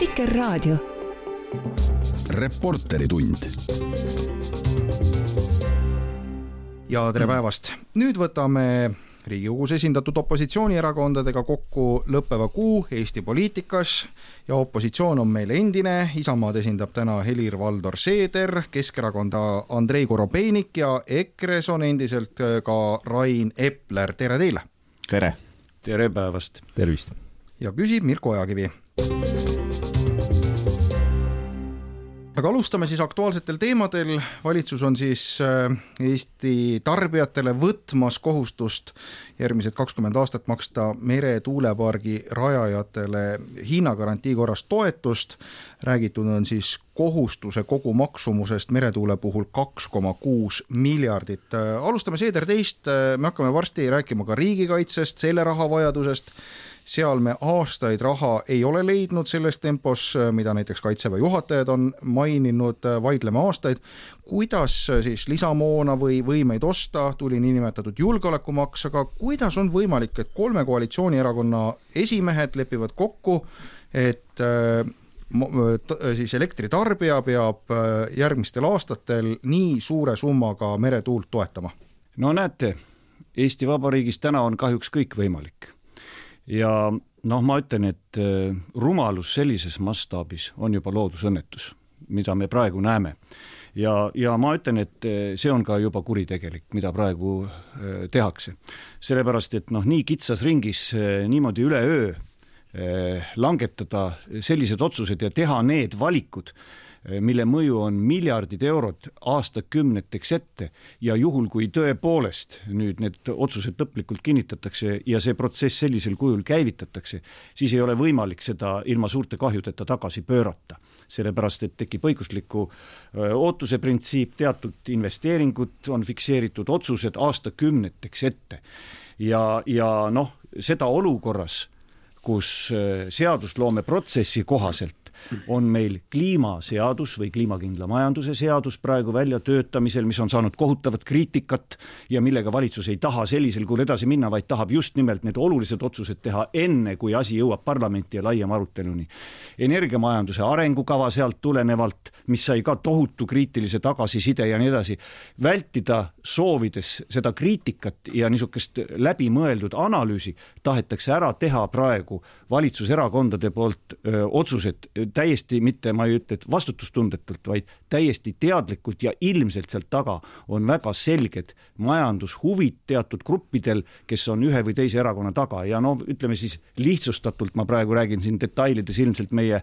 Vikerraadio. reporteritund. ja tere päevast, nüüd võtame riigikogus esindatud opositsioonierakondadega kokku lõppeva kuu Eesti poliitikas ja opositsioon on meil endine, Isamaad esindab täna Helir-Valdor Seeder, Keskerakonda Andrei Korobeinik ja EKRE-s on endiselt ka Rain Epler, tere teile! tere! tere päevast! tervist! ja küsib Mirko Ojakivi aga alustame siis aktuaalsetel teemadel, valitsus on siis äh, Eesti tarbijatele võtmas kohustust järgmised kakskümmend aastat maksta meretuulepargi rajajatele hinnagarantii korras toetust, räägitud on siis kohustuse kogumaksumusest meretuule puhul kaks koma kuus miljardit. Äh, alustame Seeder teist, äh, me hakkame varsti rääkima ka riigikaitsest, selle rahavajadusest seal me aastaid raha ei ole leidnud selles tempos, mida näiteks Kaitseväe juhatajad on maininud, vaidleme aastaid. kuidas siis lisamoona või võimeid osta, tuli niinimetatud julgeolekumaks, aga kuidas on võimalik, et kolme koalitsioonierakonna esimehed lepivad kokku, et siis elektritarbija peab järgmistel aastatel nii suure summaga meretuult toetama? no näete, Eesti Vabariigis täna on kahjuks kõik võimalik ja noh, ma ütlen, et äh, rumalus sellises mastaabis on juba loodusõnnetus, mida me praegu näeme. ja, ja ma ütlen, et äh, see on ka juba kuritegelik, mida praegu äh, tehakse. sellepärast, et noh, nii kitsas ringis niimoodi üleöö langetada sellised otsused ja teha need valikud, mille mõju on miljardid eurod aastakümneteks ette ja juhul, kui tõepoolest nüüd need otsused lõplikult kinnitatakse ja see protsess sellisel kujul käivitatakse, siis ei ole võimalik seda ilma suurte kahjudeta tagasi pöörata. sellepärast, et tekib õigusliku ootuse printsiip, teatud investeeringud on fikseeritud, otsused aastakümneteks ette. ja, ja noh, seda olukorras, kus seadusloome protsessi kohaselt on meil kliimaseadus või kliimakindla majanduse seadus praegu väljatöötamisel, mis on saanud kohutavat kriitikat ja millega valitsus ei taha sellisel kujul edasi minna, vaid tahab just nimelt need olulised otsused teha enne, kui asi jõuab parlamenti ja laiema aruteluni. energiamajanduse arengukava sealt tulenevalt, mis sai ka tohutu kriitilise tagasiside ja nii edasi, vältida soovides seda kriitikat ja niisugust läbimõeldud analüüsi tahetakse ära teha praegu valitsuserakondade poolt öö, otsused täiesti mitte, ma ei ütle, et vastutustundetult, vaid täiesti teadlikult ja ilmselt sealt taga on väga selged majandushuvid teatud gruppidel, kes on ühe või teise erakonna taga. Ja no ütleme siis lihtsustatult, ma praegu räägin siin detailides, ilmselt meie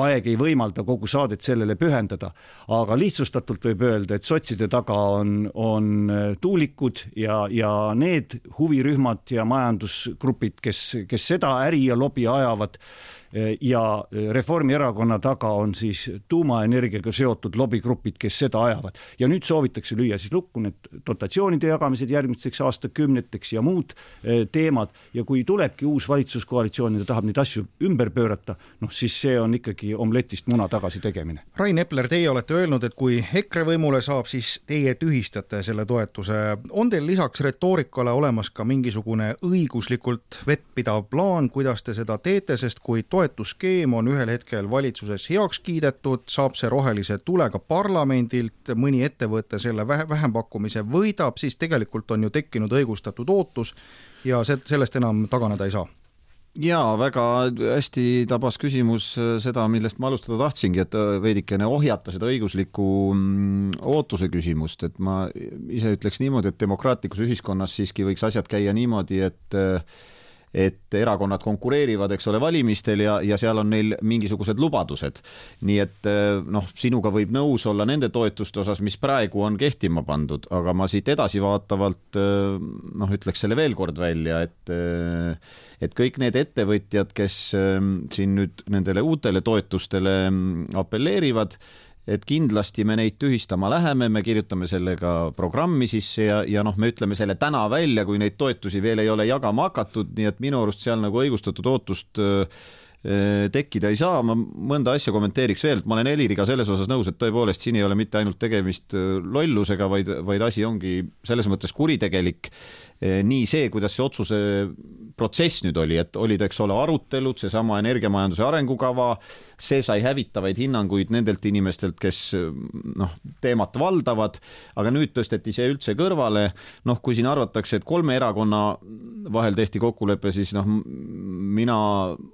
aeg ei võimalda kogu saadet sellele pühendada, aga lihtsustatult võib öelda, et sotside taga on, on tuulikud ja, ja need huvirühmad ja majandusgrupid, kes, kes seda äri ja lobi ajavad ja Reformierakonna taga on siis tuumaenergiaga seotud lobigrupid, kes seda ajavad. ja nüüd soovitakse lüüa siis lukku need dotatsioonide jagamised järgmisteks aastakümneteks ja muud eh, teemad ja kui tulebki uus valitsuskoalitsioon ja ta tahab neid asju ümber pöörata, noh siis see on ikkagi omletist muna tagasi tegemine. Rain Epler, teie olete öelnud, et kui EKRE võimule saab, siis teie tühistate selle toetuse. on teil lisaks retoorikale olemas ka mingisugune õiguslikult vettpidav plaan, kuidas te seda teete, sest kui toetus toetusskeem on ühel hetkel valitsuses heaks kiidetud, saab see rohelise tule ka parlamendilt, mõni ettevõte selle vähempakkumise võidab, siis tegelikult on ju tekkinud õigustatud ootus ja see, sellest enam taganeda ei saa. Jaa, väga hästi tabas küsimus seda, millest ma alustada tahtsingi, et veidikene ohjata seda õigusliku mm, ootuse küsimust, et ma ise ütleks niimoodi, et demokraatlikus ühiskonnas siiski võiks asjad käia niimoodi, et et erakonnad konkureerivad, eks ole, valimistel ja, ja seal on neil mingisugused lubadused. nii et eh, noh, sinuga võib nõus olla nende toetuste osas, mis praegu on kehtima pandud, aga ma siit edasivaatavalt eh, noh, ütleks selle veel kord välja, et eh, et kõik need ettevõtjad, kes siin nüüd nendele uutele toetustele mm, apelleerivad, et kindlasti me neid tühistama läheme, me kirjutame selle ka programmi sisse ja, ja noh, me ütleme selle täna välja, kui neid toetusi veel ei ole jagama hakatud, nii et minu arust seal nagu õigustatud ootust äh, tekkida ei saa, ma mõnda asja kommenteeriks veel, ma olen Heliriga selles osas nõus, et tõepoolest siin ei ole mitte ainult tegemist lollusega, vaid, vaid asi ongi selles mõttes kuritegelik, nii see, kuidas see otsuse protsess nüüd oli, et olid, eks ole, arutelud, seesama energiamajanduse arengukava, see sai hävitavaid hinnanguid nendelt inimestelt, kes noh, teemat valdavad, aga nüüd tõsteti see üldse kõrvale. noh, kui siin arvatakse, et kolme erakonna vahel tehti kokkulepe, siis noh, mina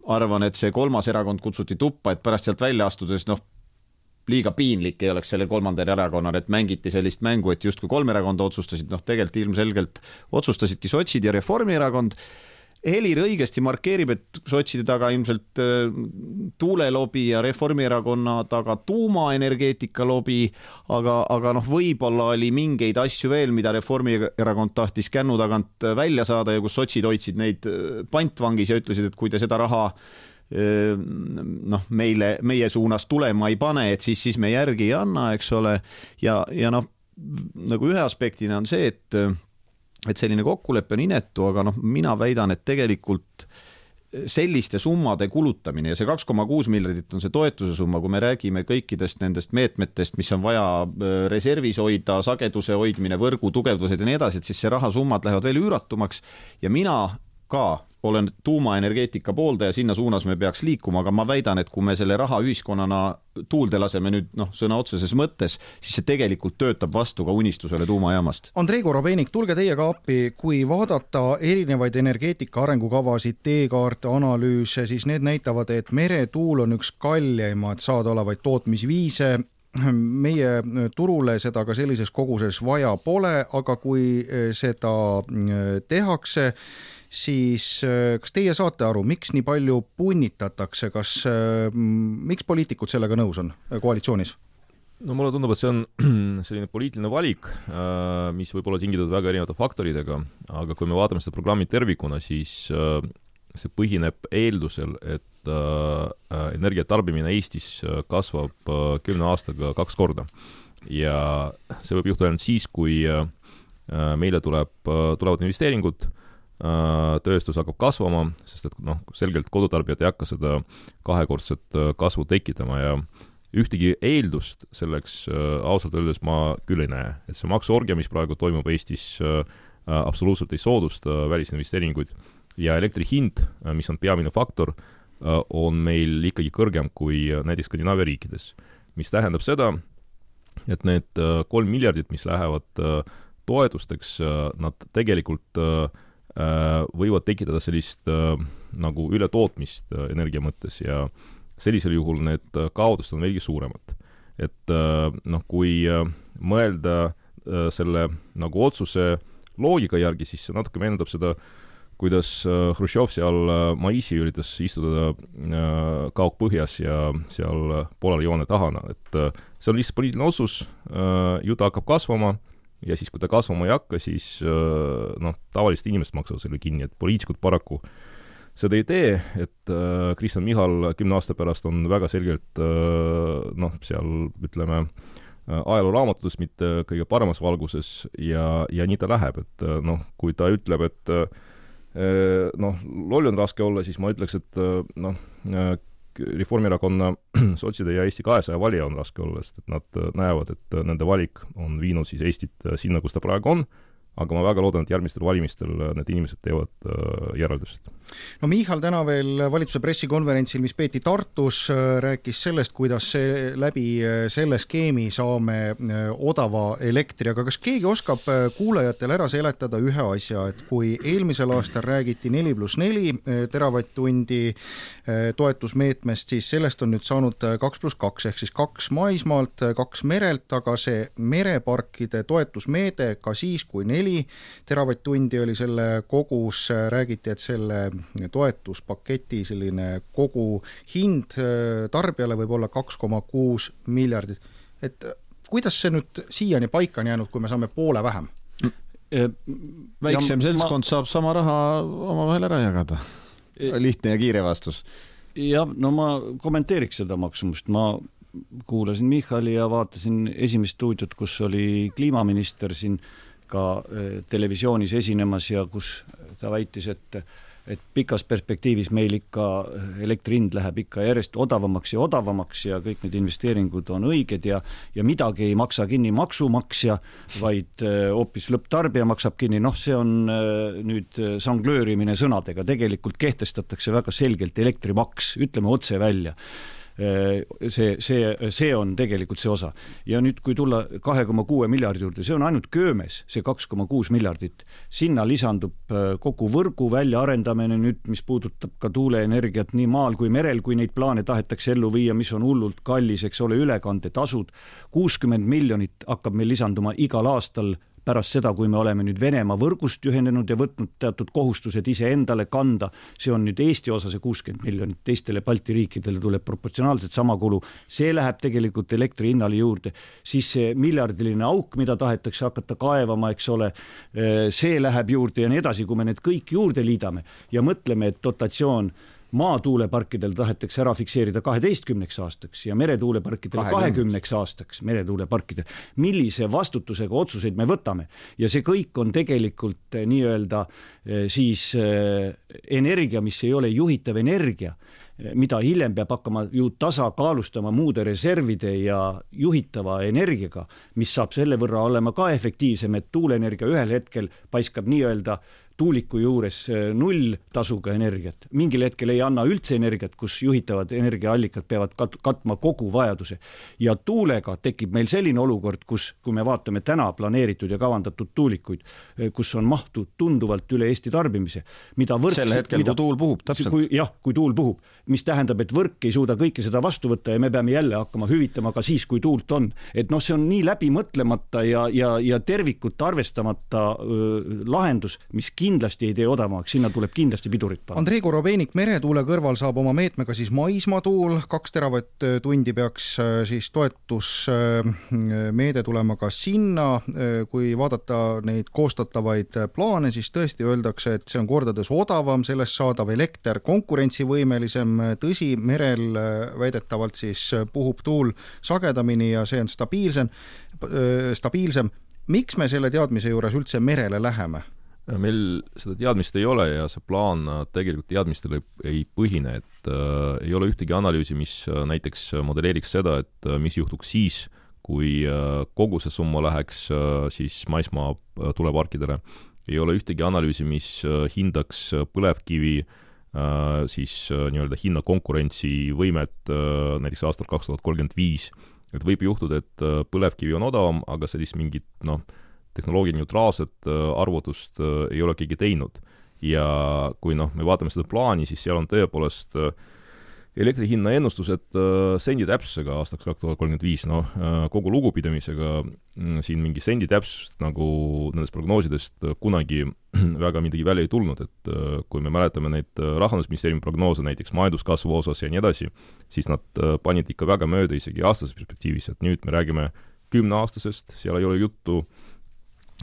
arvan, et see kolmas erakond kutsuti tuppa, et pärast sealt välja astudes noh, liiga piinlik ei oleks sellel kolmandal erakonnal, et mängiti sellist mängu, et justkui kolm erakonda otsustasid, noh, tegelikult ilmselgelt otsustasidki sotsid ja Reformierakond. Helir õigesti markeerib, et sotside taga ilmselt äh, tuulelobi ja Reformierakonna taga tuumaenergeetika lobi, aga, aga noh, võib-olla oli mingeid asju veel, mida Reformierakond tahtis kännu tagant äh, välja saada ja kus sotsid hoidsid neid äh, pantvangis ja ütlesid, et kui te seda raha noh, meile, meie suunas tulema ei pane, et siis, siis me järgi ei anna, eks ole, ja, ja noh, nagu ühe aspektina on see, et et selline kokkulepe on inetu, aga noh, mina väidan, et tegelikult selliste summade kulutamine ja see kaks koma kuus miljardit on see toetuse summa, kui me räägime kõikidest nendest meetmetest, mis on vaja äh, reservis hoida, sageduse hoidmine, võrgu tugevdused ja nii edasi, et siis see rahasummad lähevad veel üüratumaks. Ja mina ka olen tuumaenergeetika pooldaja, sinna suunas me peaks liikuma, aga ma väidan, et kui me selle raha ühiskonnana tuulde laseme nüüd noh, sõna otseses mõttes, siis see tegelikult töötab vastu ka unistusele tuumajaamast. Andrei Korobeinik, tulge teie ka appi, kui vaadata erinevaid energeetika arengukavasid, teekaarte, analüüse, siis need näitavad, et meretuul on üks kallimaid saadaolevaid tootmisviise meie turule seda ka sellises koguses vaja pole, aga kui seda tehakse, siis äh, kas teie saate aru, miks nii palju punnitatakse, kas, äh, miks poliitikud sellega nõus on äh, koalitsioonis? no mulle tundub, et see on selline poliitiline valik, mis võib olla tingitud väga erinevate faktoritega, aga kui me vaatame seda programmi tervikuna, siis see põhineb eeldusel, et energia tarbimine Eestis kasvab kümne aastaga kaks korda. ja see võib juhtuda ainult siis, kui meile tuleb, tulevad investeeringud Äh, tööstus hakkab kasvama, sest et noh, selgelt kodutarbijad ei hakka seda kahekordset äh, kasvu tekitama ja ühtegi eeldust selleks äh, ausalt öeldes ma küll ei näe, et see maksuorgia, mis praegu toimub Eestis, absoluutselt ei soodusta välisinvesteeringuid ja elektri hind, mis on peamine faktor, on meil ikkagi kõrgem kui näiteks Skandinaavia riikides. mis tähendab seda, et need kolm miljardit, mis lähevad toetusteks, nad tegelikult äh, Äh, võivad tekitada sellist äh, nagu ületootmist äh, energia mõttes ja sellisel juhul need kaotused on veelgi suuremad. et noh, kui mõelda selle nagu otsuse loogika järgi, siis see natuke meenutab seda, kuidas Hruštšov seal Maisi üritas istuda kaugpõhjas ja seal poolele joone taha, et see on lihtsalt poliitiline otsus, ju ta hakkab kasvama ja siis, kui ta kasvama ei hakka, siis äh, noh, tavalised inimesed maksavad selle kinni, et poliitikud paraku seda ei tee, et äh, Kristen Michal kümne aasta pärast on väga selgelt äh, noh, seal ütleme, ajalooraamatutes mitte kõige paremas valguses ja, ja nii ta läheb, et noh, kui ta ütleb, et noh, loll on raske olla, siis ma ütleks, et noh, Reformierakonna, sotside ja Eesti kahesaja valija on raske olla, sest et nad äh, näevad, et äh, nende valik on viinud siis Eestit äh, sinna, kus ta praegu on aga ma väga loodan, et järgmistel valimistel äh, need inimesed teevad äh, järeldused. no Michal täna veel valitsuse pressikonverentsil, mis peeti Tartus, äh, rääkis sellest, kuidas see läbi selle skeemi saame odava elektri, aga kas keegi oskab kuulajatele ära seletada ühe asja, et kui eelmisel aastal räägiti neli pluss neli teravatt-tundi toetusmeetmest, siis sellest on nüüd saanud kaks pluss kaks ehk siis kaks maismaalt, kaks merelt, aga see mereparkide toetusmeede ka siis, kui neli neli teravatt-tundi oli selle kogus, räägiti, et selle toetuspaketi selline koguhind äh, tarbijale võib olla kaks koma kuus miljardit. et kuidas see nüüd siiani paika on jäänud, kui me saame poole vähem? Äh, väiksem seltskond ma... saab sama raha omavahel ära jagada. lihtne ja kiire vastus. jah, no ma kommenteeriks seda maksumust, ma kuulasin Michali ja vaatasin esimest stuudiot, kus oli kliimaminister siin äh, ka äh, televisioonis esinemas ja kus ta väitis, et et pikas perspektiivis meil ikka elektri hind läheb ikka järjest odavamaks ja odavamaks ja kõik need investeeringud on õiged ja ja midagi ei maksa kinni maksumaksja, vaid äh, hoopis lõpptarbija maksab kinni, noh, see on nüüd žonglöörimine sõnadega, tegelikult kehtestatakse väga selgelt elektrimaks, ütleme otse välja see, see, see on tegelikult see osa. ja nüüd, kui tulla kahe koma kuue miljardi juurde, see on ainult köömes, see kaks koma kuus miljardit. sinna lisandub äh, kogu võrgu väljaarendamine nüüd, mis puudutab ka tuuleenergiat nii maal kui merel, kui neid plaane tahetakse ellu viia, mis on hullult kallis, eks ole, ülekandetasud. kuuskümmend miljonit hakkab meil lisanduma igal aastal pärast seda, kui me oleme nüüd Venemaa võrgust ühenenud ja võtnud teatud kohustused iseendale kanda, see on nüüd Eesti osa, see kuuskümmend miljonit, teistele Balti riikidele tuleb proportsionaalselt sama kulu, see läheb tegelikult elektri hinnale juurde, siis see miljardiline auk, mida tahetakse hakata kaevama, eks ole, see läheb juurde ja nii edasi, kui me need kõik juurde liidame ja mõtleme, et dotatsioon maatuuleparkidel tahetakse ära fikseerida kaheteistkümneks aastaks ja meretuuleparkidel kahekümneks aastaks, meretuuleparkidel. millise vastutusega otsuseid me võtame ja see kõik on tegelikult eh, nii-öelda eh, siis eh, energia, mis ei ole juhitav energia mida hiljem peab hakkama ju tasakaalustama muude reservide ja juhitava energiaga, mis saab selle võrra olema ka efektiivsem, et tuuleenergia ühel hetkel paiskab nii-öelda tuuliku juures äh, nulltasuga energiat, mingil hetkel ei anna üldse energiat, kus juhitavad energiaallikad peavad kat-, katma kogu vajaduse. ja tuulega tekib meil selline olukord, kus, kui me vaatame täna planeeritud ja kavandatud tuulikuid, äh, kus on mahtu tunduvalt üle Eesti tarbimise, mida võrk sel hetkel, kui tuul puhub, täpselt. jah, kui tuul puhub, mis tähendab, et võrk ei suuda kõike seda vastu võtta ja me peame jälle hakkama hüvitama ka siis, kui tuult on. et noh, see on nii läbimõtlemata ja, ja, ja tervikut arvestamata öö, lahendus, mis kindlasti kindlasti ei tee odavamaks, sinna tuleb kindlasti pidurit panna. Andrei Korobeinik, meretuule kõrval saab oma meetmega siis maismaatuul, kaks teravatt-tundi peaks äh, siis toetusmeede tulema ka sinna, äh, kui vaadata neid koostatavaid plaane, siis tõesti öeldakse, et see on kordades odavam, sellest saadav elekter konkurentsivõimelisem, tõsi, merel äh, väidetavalt siis puhub tuul sagedamini ja see on stabiilsem, stabiilsem miks me selle teadmise juures üldse merele läheme? Meil seda teadmist ei ole ja see plaan äh, tegelikult teadmistel ei, ei põhine, et äh, ei ole ühtegi analüüsi, mis äh, näiteks modelleeriks seda, et äh, mis juhtuks siis, kui äh, kogu see summa läheks äh, siis maismaa äh, tuleparkidele. ei ole ühtegi analüüsi, mis äh, hindaks äh, põlevkivi äh, siis äh, nii-öelda hinna konkurentsivõimet äh, näiteks aastal kaks tuhat kolmkümmend viis. et võib juhtuda, et äh, põlevkivi on odavam, aga sellist mingit noh, tehnoloogia neutraalset äh, arvutust äh, ei ole keegi teinud. ja kui noh, me vaatame seda plaani, siis seal on tõepoolest äh, elektri hinna ennustused sendi täpsusega aastaks kaks tuhat kolmkümmend viis, noh, kogu lugupidamisega mm, siin mingi sendi täpsust nagu nendest prognoosidest kunagi väga midagi välja ei tulnud, et kui me mäletame neid Rahandusministeeriumi prognoose näiteks majanduskasvu osas ja nii edasi, siis nad panid ikka väga mööda isegi aastases perspektiivis, et nüüd me räägime kümneaastasest, seal ei ole juttu äh,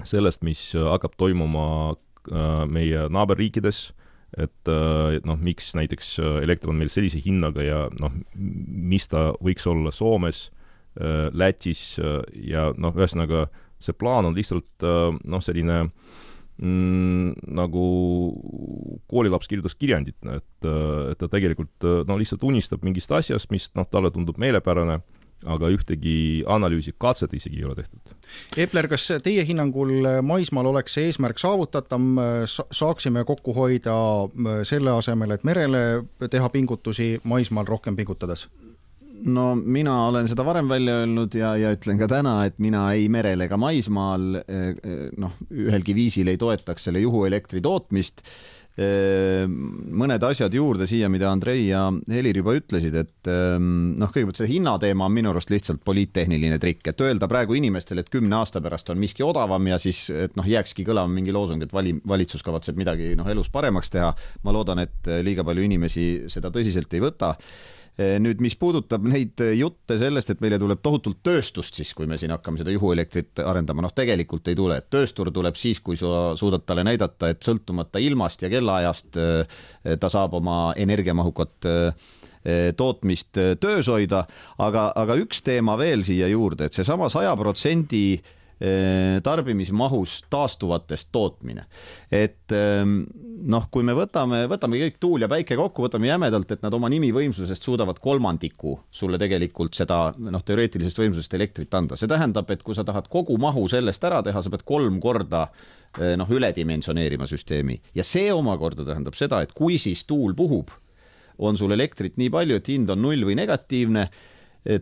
sellest, mis äh, hakkab toimuma äh, meie naaberriikides, et äh, noh, miks näiteks elekter on meil sellise hinnaga ja noh, mis ta võiks olla Soomes, Lätis ja noh, ühesõnaga see plaan on lihtsalt noh, selline mm, nagu koolilaps kirjutas kirjandit, et, et ta tegelikult no lihtsalt unistab mingist asjast, mis noh, talle tundub meelepärane aga ühtegi analüüsi, katset isegi ei ole tehtud. Epler, kas teie hinnangul maismaal oleks see eesmärk saavutatav, saaksime kokku hoida selle asemel, et merele teha pingutusi, maismaal rohkem pingutades? no mina olen seda varem välja öelnud ja, ja ütlen ka täna, et mina ei merel ega maismaal noh, ühelgi viisil ei toetaks selle juhuelektri tootmist mõned asjad juurde siia, mida Andrei ja Helir juba ütlesid, et ehm, noh, kõigepealt see hinnateema on minu arust lihtsalt poliittehniline trikk, et öelda praegu inimestele, et kümne aasta pärast on miski odavam ja siis, et noh, jääkski kõlama mingi loosung, et vali, valitsus kavatseb midagi noh, elus paremaks teha. ma loodan, et liiga palju inimesi seda tõsiselt ei võta nüüd, mis puudutab neid eh, jutte sellest, et meile tuleb tohutult tööstust siis, kui me siin hakkame seda juhuelektrit arendama, noh, tegelikult ei tule, et tööstur tuleb siis, kui sa suudad talle näidata, et sõltumata ilmast ja kellaajast eh, ta saab oma energiamahukat tootmist töös hoida, aga, aga üks teema veel siia juurde, et seesama saja protsendi eh, tarbimismahus taastuvatest tootmine. et noh, kui me võtame, võtame kõik tuul ja päike kokku, võtame jämedalt, et nad oma nimivõimsusest suudavad kolmandiku sulle tegelikult seda noh, teoreetilisest võimsusest elektrit anda, see tähendab, et kui sa tahad kogu mahu sellest ära teha, sa pead kolm korda noh, üledimensioneerima süsteemi ja see omakorda tähendab seda, et kui siis tuul puhub, on sul elektrit nii palju, et hind on null või negatiivne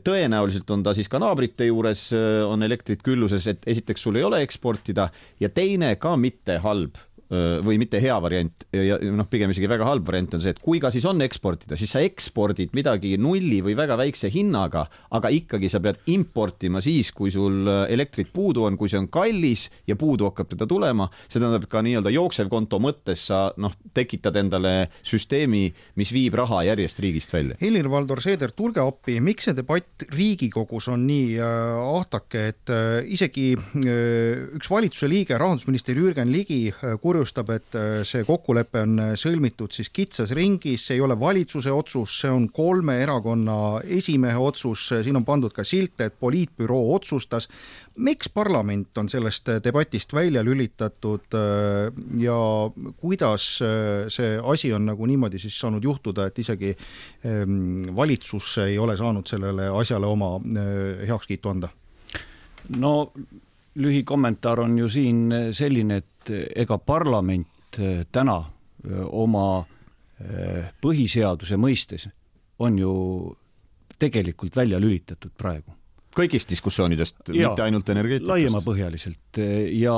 tõenäoliselt on ta siis ka naabrite juures, on elektrit külluses, et esiteks sul ei ole eksportida ja teine ka mitte halb või mitte hea variant ja noh, pigem isegi väga halb variant on see, et kui ka siis on eksportida, siis sa ekspordid midagi nulli või väga väikse hinnaga, aga ikkagi sa pead importima siis, kui sul elektrit puudu on, kui see on kallis ja puudu hakkab teda tulema, see tähendab ka nii-öelda jooksevkonto mõttes sa noh, tekitad endale süsteemi, mis viib raha järjest riigist välja. Helir-Valdor Seeder, tulge appi, miks see debatt Riigikogus on nii äh, ahtake, et äh, isegi äh, üks valitsuse liige, rahandusminister Jürgen Ligi kurjustas kurjustab, et äh, see kokkulepe on äh, sõlmitud siis kitsas ringis, see ei ole valitsuse otsus, see on kolme erakonna esimehe otsus, siin on pandud ka silte, et poliitbüroo otsustas. miks parlament on sellest äh, debatist välja lülitatud ja kuidas see asi on nagu niimoodi siis saanud juhtuda, et isegi ähm, valitsus ei ole saanud sellele asjale oma heakskiitu anda? no lühikommentaar on ju siin selline, et ega parlament eh, täna eh, oma eh, põhiseaduse mõistes on ju tegelikult välja lülitatud praegu kõigist diskussioonidest, mitte ainult energeetikast. laiemapõhjaliselt ja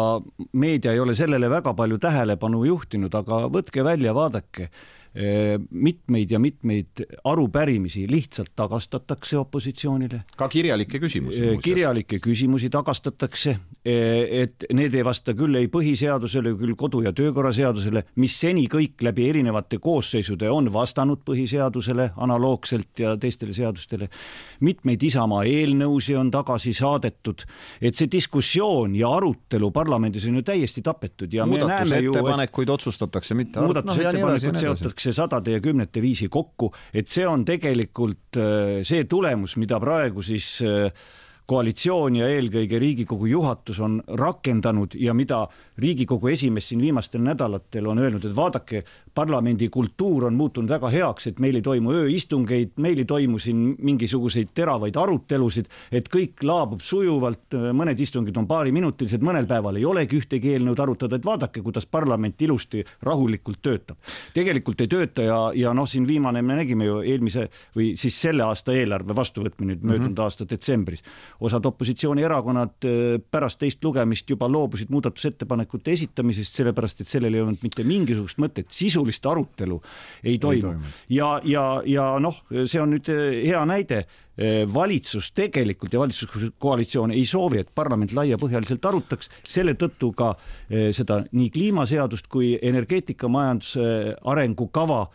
meedia ei ole sellele väga palju tähelepanu juhtinud, aga võtke välja, vaadake mitmeid ja mitmeid arupärimisi lihtsalt tagastatakse opositsioonile. ka kirjalikke küsimusi. Äh, kirjalikke küsimusi tagastatakse, äh, et need ei vasta küll ei põhiseadusele, küll kodu- ja töökorra seadusele, mis seni kõik läbi erinevate koosseisude on vastanud põhiseadusele analoogselt ja teistele seadustele. mitmeid Isamaa eelnõusid on tagasi saadetud, et see diskussioon ja arutelu parlamendis on ju täiesti tapetud ja muudatusettepanekuid otsustatakse, mitte muudatusettepanekud no, seotakse pannakse sadade ja kümnete viisi kokku, et see on tegelikult äh, see tulemus, mida praegu siis äh, koalitsioon ja eelkõige Riigikogu juhatus on rakendanud ja mida Riigikogu esimees siin viimastel nädalatel on öelnud, et vaadake, parlamendi kultuur on muutunud väga heaks, et meil ei toimu ööistungeid, meil ei toimu siin mingisuguseid teravaid arutelusid, et kõik laabub sujuvalt, mõned istungid on paariminutilised, mõnel päeval ei olegi ühtegi eelnõud arutada, et vaadake, kuidas parlament ilusti rahulikult töötab. tegelikult ei tööta ja, ja noh, siin viimane me nägime ju eelmise või siis selle aasta eelarve vastuvõtmine nüüd möödunud mm -hmm. aasta detsembris. osad opositsioonierakonnad äh, pärast teist lugemist juba loobusid muudatusettepanekute esitamisest, sellepärast et sellel ei olnud mitte mingisugust mõtet, sisulist arutelu ei toimu. ja, ja, ja noh, see on nüüd eh, hea näide eh, valitsus tegelikult ja valitsuskoalitsioon ei soovi, et parlament laiapõhjaliselt arutaks, selle tõttu ka eh, seda nii kliimaseadust kui energeetikamajanduse arengukava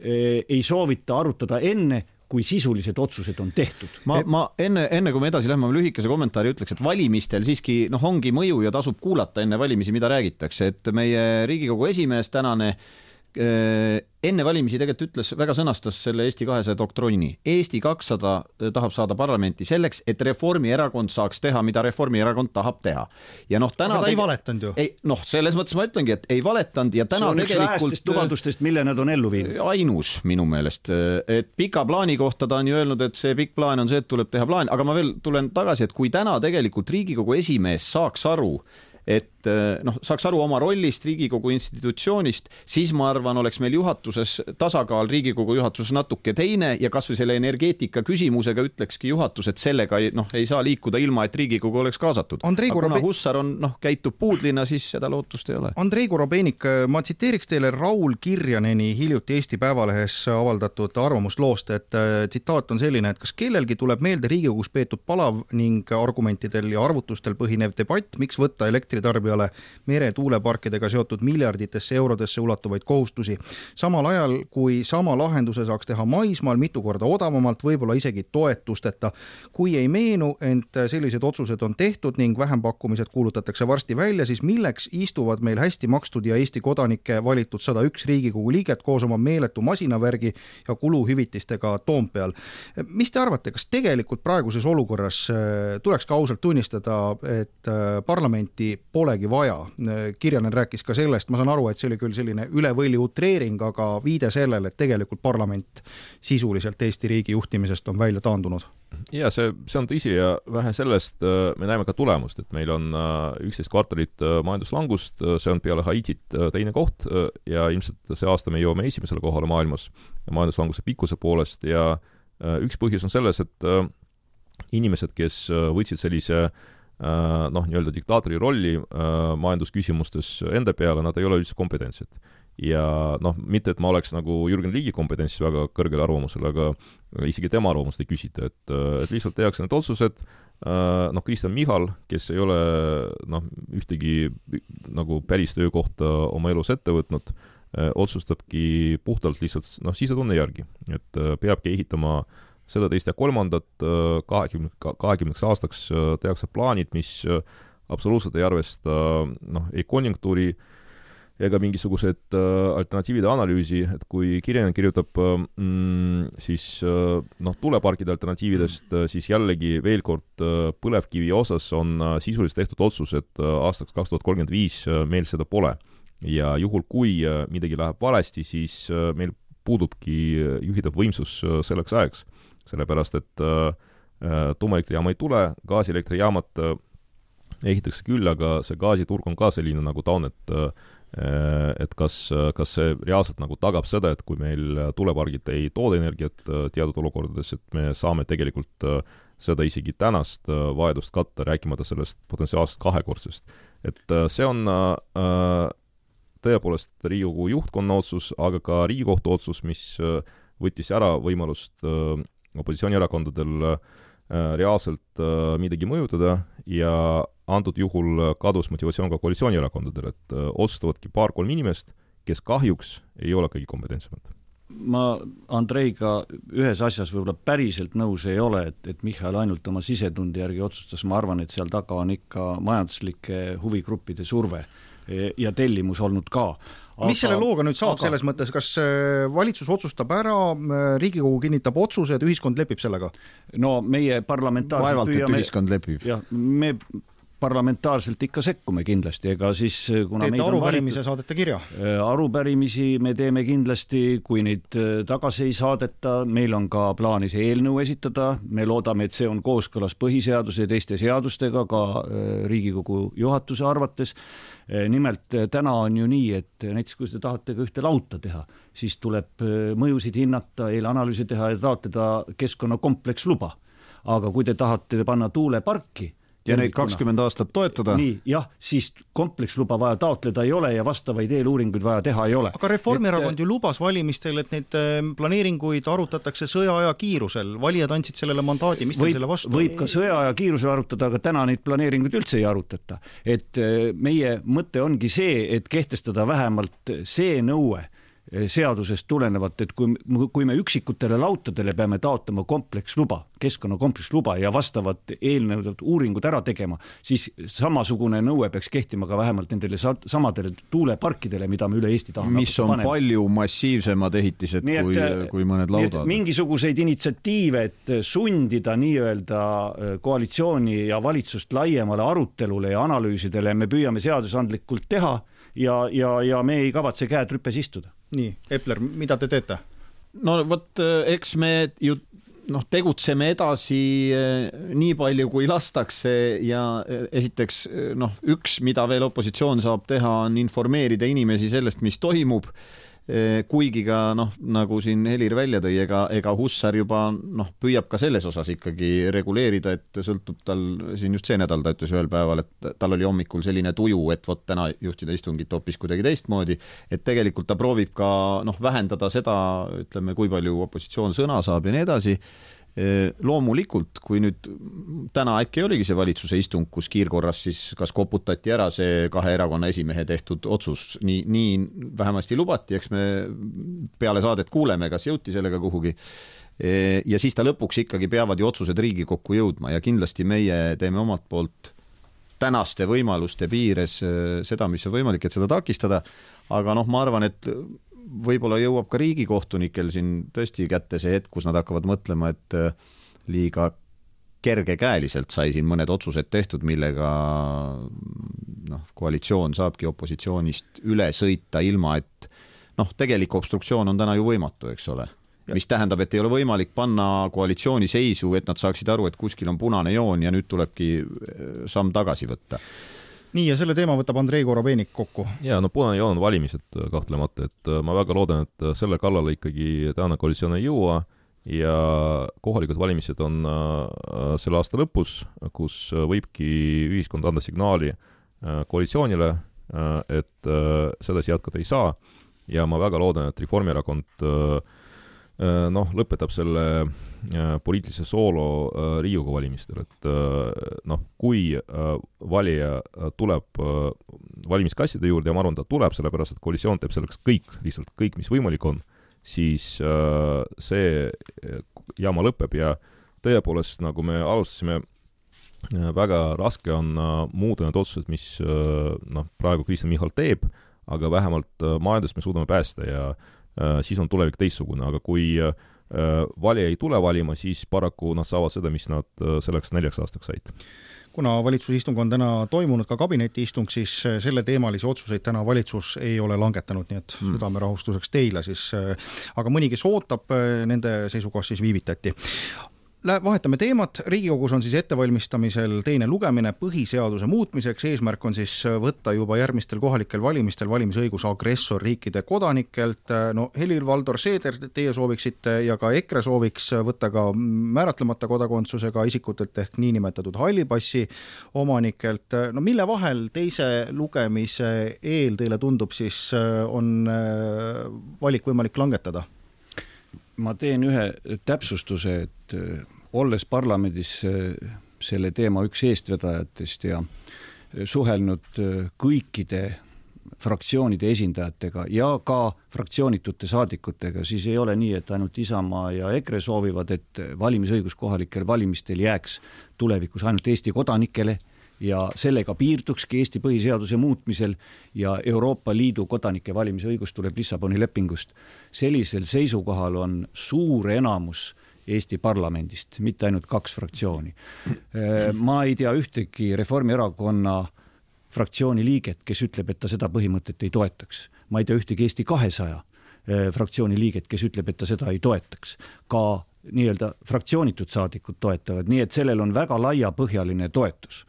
ei soovita arutada enne, kui sisulised otsused on tehtud. ma, ma enne, enne kui me edasi lähme, ma lühikese kommentaari ütleks, et valimistel siiski noh, ongi mõju ja tasub kuulata enne valimisi, mida räägitakse, et meie Riigikogu esimees tänane Äh, enne valimisi tegelikult ütles, väga sõnastas selle Eesti kahesaja doktriini. Eesti kakssada äh, tahab saada parlamenti selleks, et Reformierakond saaks teha, mida Reformierakond tahab teha. ja noh, täna aga ta ei valetanud ju. ei noh, selles mõttes ma ütlengi, et ei valetanud ja täna tegelikult lubadustest, mille nad on ellu viinud. ainus minu meelest, et pika plaani kohta ta on ju öelnud, et see pikk plaan on see, et tuleb teha plaan, aga ma veel tulen tagasi, et kui täna tegelikult Riigikogu esimees saaks aru, et eh, noh, saaks aru oma rollist Riigikogu institutsioonist, siis ma arvan, oleks meil juhatuses tasakaal Riigikogu juhatuses natuke teine ja kasvõi selle energeetika küsimusega ütlekski juhatus, et sellega ei, noh, ei saa liikuda ilma, et Riigikogu oleks kaasatud. aga kuna Hussar on noh, käitub puudlina, siis seda lootust ei ole. Andrei Korobeinik, ma tsiteeriks teile Raul Kirjaneni hiljuti Eesti Päevalehes avaldatud arvamusloost, et äh, tsitaat on selline, et kas kellelgi tuleb meelde Riigikogus peetud palav ning argumentidel ja arvutustel põhinev debatt, miks võtta elektritarbija Tarbiale meretuuleparkidega seotud miljarditesse eurodesse ulatuvaid kohustusi. samal ajal, kui sama lahenduse saaks teha maismaal mitu korda odavamalt, võib-olla isegi toetusteta. kui ei meenu, ent sellised otsused on tehtud ning vähempakkumised kuulutatakse varsti välja, siis milleks istuvad meil hästi makstud ja Eesti kodanike valitud sada üks Riigikogu liiget koos oma meeletu masinavärgi ja kuluhüvitistega Toompeal. mis te arvate, kas tegelikult praeguses olukorras äh, tuleks ka ausalt tunnistada, et äh, parlamenti polegi vaja? Kirjanen rääkis ka sellest, ma saan aru, et see oli küll selline üle võlli utreering, aga viide sellele, et tegelikult parlament sisuliselt Eesti riigi juhtimisest on välja taandunud ja see, see on tõsi ja vähe sellest, äh, me näeme ka tulemust, et meil on üksteist kvartalit majanduslangust, see on peale Haitit teine koht ja ilmselt see aasta me jõuame esimesele kohale maailmas majanduslanguse pikkuse poolest ja üks põhjus on selles, et inimesed, kes võtsid sellise noh, nii-öelda diktaatori rolli majandusküsimustes enda peale, nad ei ole üldse kompetentsed. Ja noh, mitte et ma oleks nagu Jürgen Ligi kompetentsis väga kõrgel arvamusel, aga isegi tema arvamust ei küsita, et, et lihtsalt tehakse need otsused, noh, Kristen Michal, kes ei ole noh, ühtegi nagu päris töökohta oma elus ette võtnud, otsustabki puhtalt lihtsalt noh, sisetunne järgi, et peabki ehitama seda, teist ja kolmandat, kahekümne, kahekümneks aastaks tehakse plaanid, mis absoluutselt ei arvesta noh, ei konjunktuuri äh, ega mingisugused äh, alternatiivide analüüsi, et kui kirjanik kirjutab mm, siis äh, noh, tuuleparkide alternatiividest, äh, siis jällegi veel kord põlevkivi osas on sisuliselt tehtud otsus, et aastaks kaks tuhat kolmkümmend viis meil seda pole. ja juhul, kui midagi läheb valesti, siis meil puudubki juhitav võimsus selleks ajaks, sellepärast et tuumaelektrijaama ei tule, gaasielektrijaamad ehitatakse küll, aga see gaasiturg on ka selline, nagu ta on, et Äh, et kas, kas see reaalselt nagu tagab seda, et kui meil tuulepargid ei tooda energiat äh, teatud olukordades, et me saame tegelikult äh, seda isegi tänast vajadust katta, rääkimata sellest potentsiaalsest kahekordsest. et see on tõepoolest Riigikogu juhtkonna otsus, aga ka Riigikohtu otsus, mis võttis ära võimalust opositsioonierakondadel reaalselt midagi mõjutada ja antud juhul kadus motivatsioon ka koalitsioonierakondadel, et äh, otsustavadki paar-kolm inimest, kes kahjuks ei ole kõige kompetentsemad ma Andreiga ühes asjas võib-olla päriselt nõus ei ole, et, et Michal ainult oma sisetunde järgi otsustas, ma arvan, et seal taga on ikka majanduslike huvigruppide surve ja tellimus olnud ka. Aga, mis selle looga nüüd saab aga... selles mõttes, kas äh, valitsus otsustab ära, äh, Riigikogu kinnitab otsuse, et ühiskond lepib sellega? no meie parlamentaarselt vaevalt, et ühiskond lepib. jah, me parlamentaarselt ikka sekkume kindlasti, ega siis äh, kuna teete arupärimise, saadete kirja? Äh, arupärimisi me teeme kindlasti, kui neid äh, tagasi ei saadeta, meil on ka plaanis eelnõu esitada, me loodame, et see on kooskõlas põhiseaduse ja teiste seadustega ka Riigikogu juhatuse arvates. nimelt täna on ju nii, et näiteks kui te tahate ka ühte lauta teha, siis tuleb mõjusid hinnata, eelanalüüsi teha ja taotleda keskkonnakompleksluba. aga kui te tahate panna tuuleparki ja neid kakskümmend aastat toetada. nii, jah, siis kompleksluba vaja taotleda ei ole ja vastavaid eeluuringuid vaja teha ei ole. aga Reformierakond et, ju lubas valimistel, et neid ähm, planeeringuid arutatakse sõjaaja kiirusel, valijad andsid sellele mandaadi, mis teil selle vastu võib ka sõjaaja kiirusel arutada, aga täna neid planeeringuid üldse ei arutata. et äh, meie mõte ongi see, et kehtestada vähemalt see nõue seadusest tulenevalt, et kui, kui me üksikutele lautadele peame taotlema kompleksluba, keskkonnakompleksluba ja vastavad eelnevad uuringud ära tegema, siis samasugune nõue peaks kehtima ka vähemalt nendele samadele tuuleparkidele, mida me üle Eesti tahame mis on panema. palju massiivsemad ehitised nii kui, eh, kui mõned laudad. mingisuguseid initsiatiive, et sundida nii-öelda eh, koalitsiooni ja valitsust laiemale arutelule ja analüüsidele me püüame seadusandlikult teha ja, ja, ja me ei kavatse käed rüpes istuda nii, Epler, mida te teete? no vot, eks me ju noh, tegutseme edasi eh, nii palju, kui lastakse ja eh, esiteks eh, noh, üks, mida veel opositsioon saab teha, on informeerida inimesi sellest, mis toimub Eh, kuigi ka noh, nagu siin Helir välja tõi, ega, ega Hussar juba noh, püüab ka selles osas ikkagi reguleerida, et sõltub tal, siin just see nädal ta ütles ühel päeval, et tal oli hommikul selline tuju, et vot täna juhtida istungit hoopis kuidagi teistmoodi, et tegelikult ta proovib ka noh, vähendada seda, ütleme, kui palju opositsioon sõna saab ja nii edasi loomulikult, kui nüüd täna äkki oligi see valitsuse istung, kus kiirkorras siis kas koputati ära see kahe erakonna esimehe tehtud otsus, nii, nii vähemasti lubati, eks me peale saadet kuuleme, kas jõuti sellega kuhugi. ja siis ta lõpuks ikkagi peavad ju otsused Riigikokku jõudma ja kindlasti meie teeme omalt poolt tänaste võimaluste piires seda, mis on võimalik, et seda takistada. aga noh, ma arvan, et võib-olla jõuab ka riigikohtunikel siin tõesti kätte see hetk, kus nad hakkavad mõtlema, et äh, liiga kergekäeliselt sai siin mõned otsused tehtud, millega noh, koalitsioon saabki opositsioonist üle sõita, ilma et noh, tegelik obstruktsioon on täna ju võimatu, eks ole. mis tähendab, et ei ole võimalik panna koalitsiooni seisu, et nad saaksid aru, et kuskil on punane joon ja nüüd tulebki äh, samm tagasi võtta nii, ja selle teema võtab Andrei Korobeinik kokku. jaa, no punane joon on valimised äh, kahtlemata, et äh, ma väga loodan, et äh, selle kallale ikkagi tänane koalitsioon ei jõua ja kohalikud valimised on selle aasta lõpus, kus võibki ühiskond anda signaali koalitsioonile, et sedasi jätkata ei saa ja ma väga loodan, et Reformierakond noh, lõpetab selle Äh, poliitilise soolo äh, Riigikogu valimistel, et äh, noh, kui valija tuleb valimiskastide juurde ja ma arvan, ta tuleb, sellepärast et koalitsioon teeb selleks kõik, lihtsalt kõik, mis võimalik on, siis see jama lõpeb ja tõepoolest, nagu me alustasime, väga raske on muuta need otsused, mis noh, praegu Kristen Michal teeb, aga vähemalt majandust me suudame päästa ja siis on tulevik teistsugune, aga kui äh, Äh, valija ei tule valima, siis paraku nad saavad seda, mis nad äh, selleks neljaks aastaks said kuna valitsuse istung on täna toimunud, ka kabinetiistung, siis äh, selleteemalisi otsuseid täna valitsus ei ole langetanud, nii et mm. südamerahustuseks teile siis, aga mõni, kes ootab, nende seisukohast siis viivitati vahetame teemat, Riigikogus on siis ettevalmistamisel teine lugemine põhiseaduse muutmiseks, eesmärk on siis võtta juba järgmistel kohalikel valimistel valimisõigus agressorriikide kodanikelt, no Helir-Valdor Seeder, teie sooviksite ja ka EKRE sooviks võtta ka määratlemata kodakondsusega isikutelt ehk niinimetatud halli passi omanikelt, no mille vahel teise lugemise eel teile tundub siis on valik võimalik langetada? Ma teen ühe täpsustuse, et äh, olles parlamendis äh, selle teema üks eestvedajatest ja äh, suhelnud kõikide fraktsioonide esindajatega ja ka fraktsioonitute saadikutega, siis ei ole nii, et ainult Isamaa ja EKRE soovivad, et valimisõigus kohalikel valimistel jääks tulevikus ainult Eesti kodanikele ja sellega piirdukski Eesti põhiseaduse muutmisel ja Euroopa Liidu kodanike valimisõigus tuleb Lissaboni lepingust. sellisel seisukohal on suur enamus Eesti parlamendist, mitte ainult kaks fraktsiooni. ma ei tea ühtegi Reformierakonna fraktsiooni liiget, kes ütleb, et ta seda põhimõtet ei toetaks. ma ei tea ühtegi Eesti kahesaja eh, fraktsiooni liiget, kes ütleb, et ta seda ei toetaks. ka nii-öelda fraktsioonitud saadikud toetavad, nii et sellel on väga laiapõhjaline toetus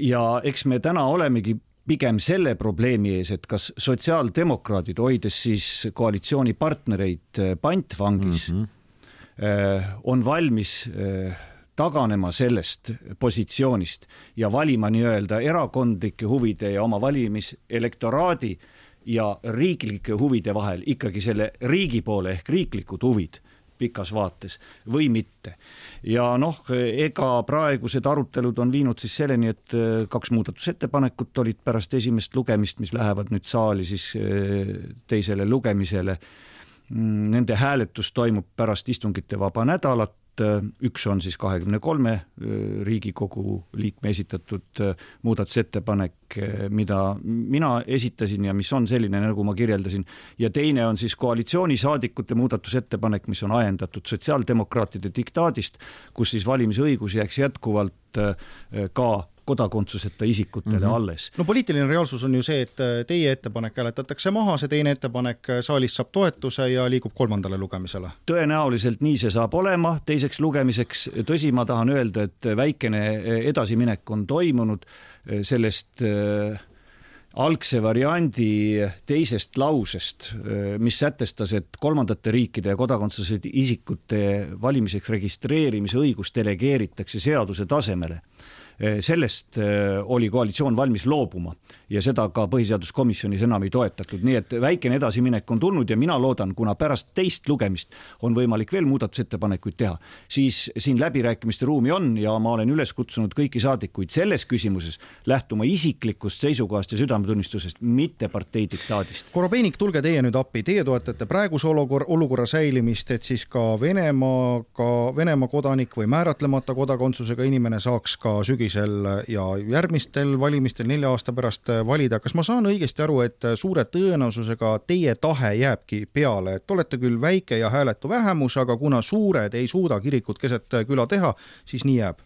ja eks me täna olemegi pigem selle probleemi ees, et kas sotsiaaldemokraadid, hoides siis koalitsioonipartnereid äh, pantvangis mm, -hmm. on valmis äh, taganema sellest positsioonist ja valima nii-öelda erakondlike huvide ja oma valimiselektoraadi ja riiklike huvide vahel ikkagi selle riigi poole ehk riiklikud huvid pikas vaates või mitte. ja noh, ega praegused arutelud on viinud siis selleni, et äh, kaks muudatusettepanekut olid pärast esimest lugemist, mis lähevad nüüd saali siis äh, teisele lugemisele. Mm, nende hääletus toimub pärast istungite vaba nädalat üks on siis kahekümne kolme äh, Riigikogu liikme esitatud äh, muudatusettepanek, mida mina esitasin ja mis on selline, nagu ma kirjeldasin, ja teine on siis koalitsioonisaadikute muudatusettepanek, mis on ajendatud sotsiaaldemokraatide diktaadist, kus siis valimisõigus jääks jätkuvalt ka kodakondsuseta isikutele mm -hmm. alles. no poliitiline reaalsus on ju see, et äh, teie ettepanek hääletatakse maha, see teine ettepanek äh, saalis saab toetuse ja liigub kolmandale lugemisele. tõenäoliselt nii see saab olema teiseks lugemiseks, tõsi, ma tahan öelda, et väikene äh, edasiminek on toimunud sellest algse variandi teisest lausest, mis sätestas, et kolmandate riikide ja kodakondsused isikute valimiseks registreerimise õigus delegeeritakse seaduse tasemele sellest eh, oli koalitsioon valmis loobuma ja seda ka põhiseaduskomisjonis enam ei toetatud, nii et väikene edasiminek on tulnud ja mina loodan, kuna pärast teist lugemist on võimalik veel muudatusettepanekuid teha, siis siin läbirääkimiste ruumi on ja ma olen üles kutsunud kõiki saadikuid selles küsimuses lähtuma isiklikust seisukohast ja südametunnistusest, mitte partei diktaadist. Korobeinik, tulge teie nüüd appi, teie toetate praeguse olukorra, olukorra säilimist, et siis ka Venemaaga, Venemaa kodanik või määratlemata kodakondsusega inimene saaks ka sügisel sügisel ja järgmistel valimistel nelja aasta pärast valida, kas ma saan õigesti aru, et suure tõenäosusega teie tahe jääbki peale, et olete küll väike ja hääletu vähemus, aga kuna suured ei suuda kirikut keset küla teha, siis nii jääb?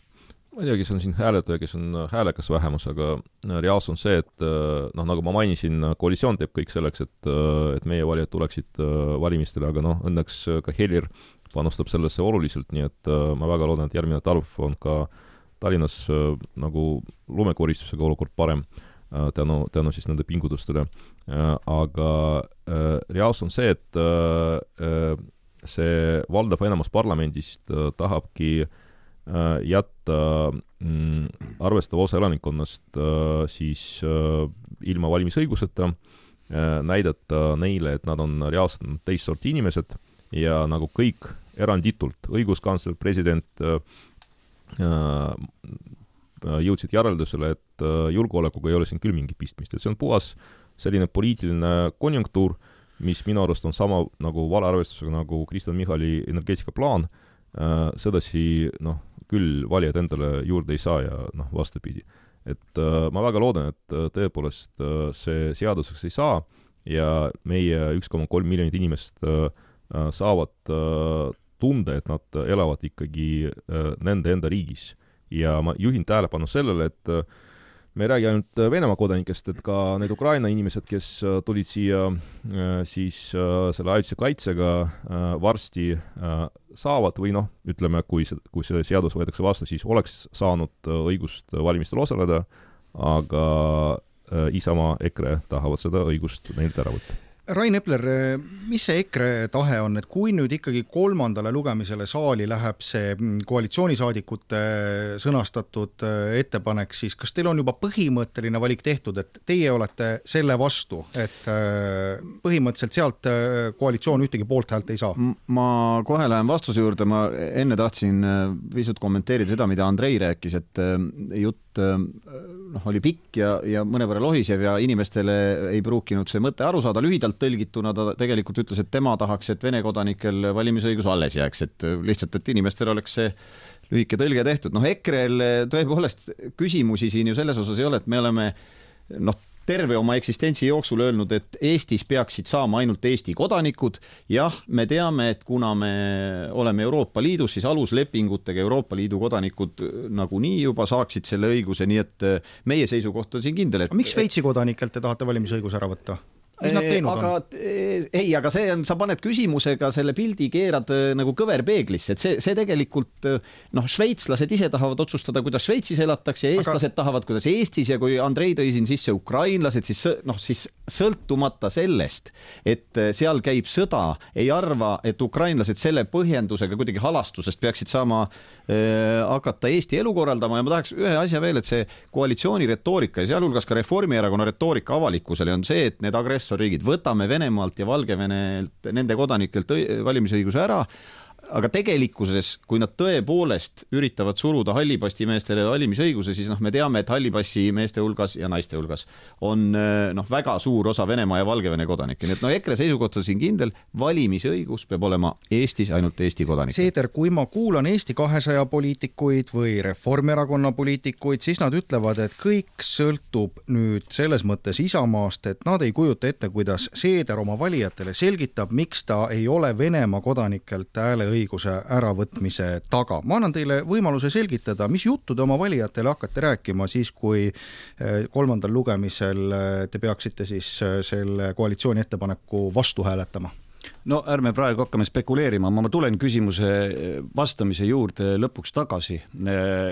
ma ei tea, kes on siin hääletu ja kes on häälekas vähemus, aga reaalsus on see, et noh, nagu ma mainisin, koalitsioon teeb kõik selleks, et, et meie valijad tuleksid valimistele, aga noh, õnneks ka Helir panustab sellesse oluliselt, nii et ma väga loodan, et järgmine talv on ka äh, Tallinnas äh, nagu lumekoristusega olukord parem äh, tänu, tänu siis nende pingutustele. Äh, aga reaalsus on see, et see valdav enamus parlamendist tahabki jätta mm, arvestava osa elanikkonnast siis ilma valimisõiguseta, näidata neile, et nad on reaalselt teist sorti inimesed ja nagu kõik eranditult, õiguskantsler, president, Äh, jõudsid järeldusele, et äh, julgeolekuga ei ole siin küll mingit pistmist, et see on puhas selline poliitiline konjunktuur, mis minu arust on sama nagu valearvestusega nagu Kristen Michali energeetikaplaan, sedasi noh, küll valijad endale juurde ei saa ja noh, vastupidi. et ma väga loodan, et tõepoolest see seaduseks ei saa ja meie üks koma kolm miljonit inimest saavad tunde, et nad elavad ikkagi äh, nende enda riigis. ja ma juhin tähelepanu sellele, et äh, me ei räägi ainult Venemaa kodanikest, et ka need Ukraina inimesed, kes äh, tulid siia siis selle ajutise kaitsega, varsti saavad või noh, ütleme, kui see, kui see seadus võetakse vastu, siis oleks saanud õigust valimistel osaleda, aga Isamaa, EKRE tahavad seda õigust neilt ära võtta Rain Epler, mis see EKRE tahe on, et kui nüüd ikkagi kolmandale lugemisele saali läheb see mm, koalitsioonisaadikute sõnastatud äh, ettepanek, siis kas teil on juba põhimõtteline valik tehtud, et teie olete selle vastu, et äh, põhimõtteliselt sealt äh, koalitsioon ühtegi poolthäält ei saa? ma kohe lähen vastuse juurde, ma enne tahtsin pisut kommenteerida seda, mida Andrei rääkis, et jutt noh, oli pikk ja, ja mõnevõrra lohisev ja inimestele ei pruukinud see mõte aru saada. lühidalt tõlgituna ta tegelikult ütles, et tema tahaks, et Vene kodanikel valimisõigus alles jääks, et lihtsalt, et inimestel oleks see lühike tõlge tehtud. noh, EKRE-l tõepoolest küsimusi siin ju selles osas ei ole, et me oleme noh, terve oma eksistentsi jooksul öelnud, et Eestis peaksid saama ainult Eesti kodanikud. jah, me teame, et kuna me oleme Euroopa Liidus, siis aluslepingutega Euroopa Liidu kodanikud nagunii juba saaksid selle õiguse, nii et meie seisukoht on siin kindel, et. miks Šveitsi kodanikelt te tahate valimisõiguse ära võtta? Mis nad teinud aga, on? ei, aga see on, sa paned küsimusega selle pildi, keerad nagu kõverpeeglisse, et see, see tegelikult noh, šveitslased ise tahavad otsustada, kuidas Šveitsis elatakse ja eestlased aga... tahavad, kuidas Eestis ja kui Andrei tõi siin sisse ukrainlased, siis noh, siis sõltumata sellest, et seal käib sõda, ei arva, et ukrainlased selle põhjendusega kuidagi halastusest peaksid saama äh, hakata Eesti elu korraldama ja ma tahaks ühe asja veel, et see koalitsiooni retoorika ja sealhulgas ka Reformierakonna retoorika avalikkusele on see, et need agress agressorriigid, võtame Venemaalt ja Valgevenelt nende kodanikelt valimisõiguse ära aga tegelikkuses, kui nad tõepoolest üritavad suruda hallipassimeestele valimisõiguse, siis noh, me teame, et hallipassimeeste hulgas ja naiste hulgas on eh, noh, väga suur osa Venemaa ja Valgevene kodanikke, nii et no EKRE seisukoht on siin kindel, valimisõigus peab olema Eestis ainult Eesti kodanikel. Seeder, kui ma kuulan Eesti kahesaja poliitikuid või Reformierakonna poliitikuid, siis nad ütlevad, et kõik sõltub nüüd selles mõttes Isamaast, et nad ei kujuta ette, kuidas Seeder oma valijatele selgitab, miks ta ei ole Venemaa kodanikelt hääleõigust hääleõiguse äravõtmise taga. ma annan teile võimaluse selgitada, mis juttu te oma valijatele hakkate rääkima siis, kui eh, kolmandal lugemisel eh, te peaksite siis eh, selle koalitsiooni ettepaneku vastu hääletama no ärme praegu hakkame spekuleerima, ma tulen küsimuse vastamise juurde lõpuks tagasi.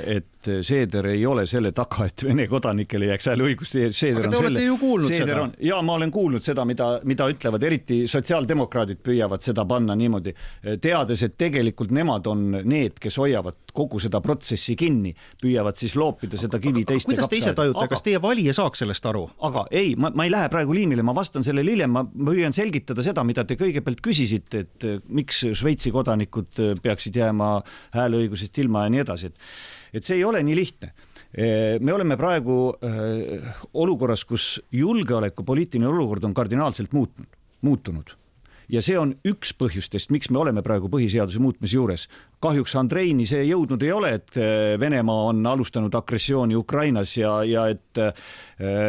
et Seeder ei ole selle taga, et Vene kodanikele jääks hääleõigus. aga te olete selle, ju kuulnud Seeder seda. ja ma olen kuulnud seda, mida, mida ütlevad, eriti sotsiaaldemokraadid püüavad seda panna niimoodi, teades, et tegelikult nemad on need, kes hoiavad kogu seda protsessi kinni, püüavad siis loopida seda kivi teiste kuidas te ise tajute, kas teie valija saaks sellest aru? aga ei, ma, ma ei lähe praegu liimile, ma vastan sellele hiljem, ma püüan selgitada seda, mida te kõigepealt küsisite, et eh, miks Šveitsi kodanikud eh, peaksid jääma hääleõigusest ilma ja nii edasi, et et see ei ole nii lihtne. Eh, me oleme praegu olukorras, kus julgeolekupoliitiline olukord on kardinaalselt muutnud, muutunud. Ja see on üks põhjustest, miks me oleme praegu põhiseaduse muutmise juures kahjuks Andreini see jõudnud ei ole, et äh, Venemaa on alustanud agressiooni Ukrainas ja, ja et äh,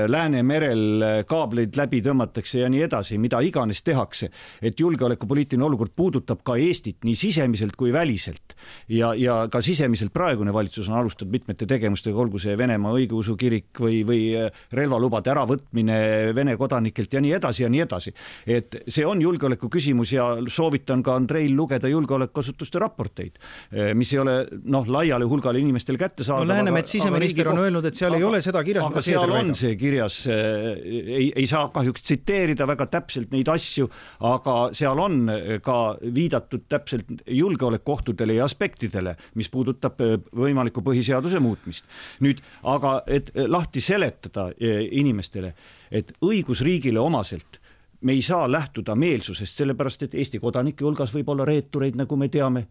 Läänemerel kaableid läbi tõmmatakse ja nii edasi, mida iganes tehakse. et julgeolekupoliitiline olukord puudutab ka Eestit nii sisemiselt kui väliselt. ja, ja ka sisemiselt praegune valitsus on alustanud mitmete tegevustega, olgu see Venemaa õigeusu kirik või, või äh, relvalubade äravõtmine Vene kodanikelt ja nii edasi ja nii edasi. et see on julgeoleku küsimus ja soovitan ka Andreil lugeda julgeolekuasutuste raporteid Eh, mis ei ole noh, laiale hulgale inimestele kättesaadav no,. Läänemets siseminister on öelnud, et seal aga, ei ole seda kirjas. aga seal on see kirjas, eh, ei, ei saa kahjuks tsiteerida väga täpselt neid asju, aga seal on eh, ka viidatud täpselt julgeolekuohtudele ja aspektidele, mis puudutab võimalikku põhiseaduse muutmist. nüüd aga, et lahti seletada inimestele, et õigusriigile omaselt me ei saa lähtuda meelsusest, sellepärast et Eesti kodanike hulgas võib olla reetureid, nagu me teame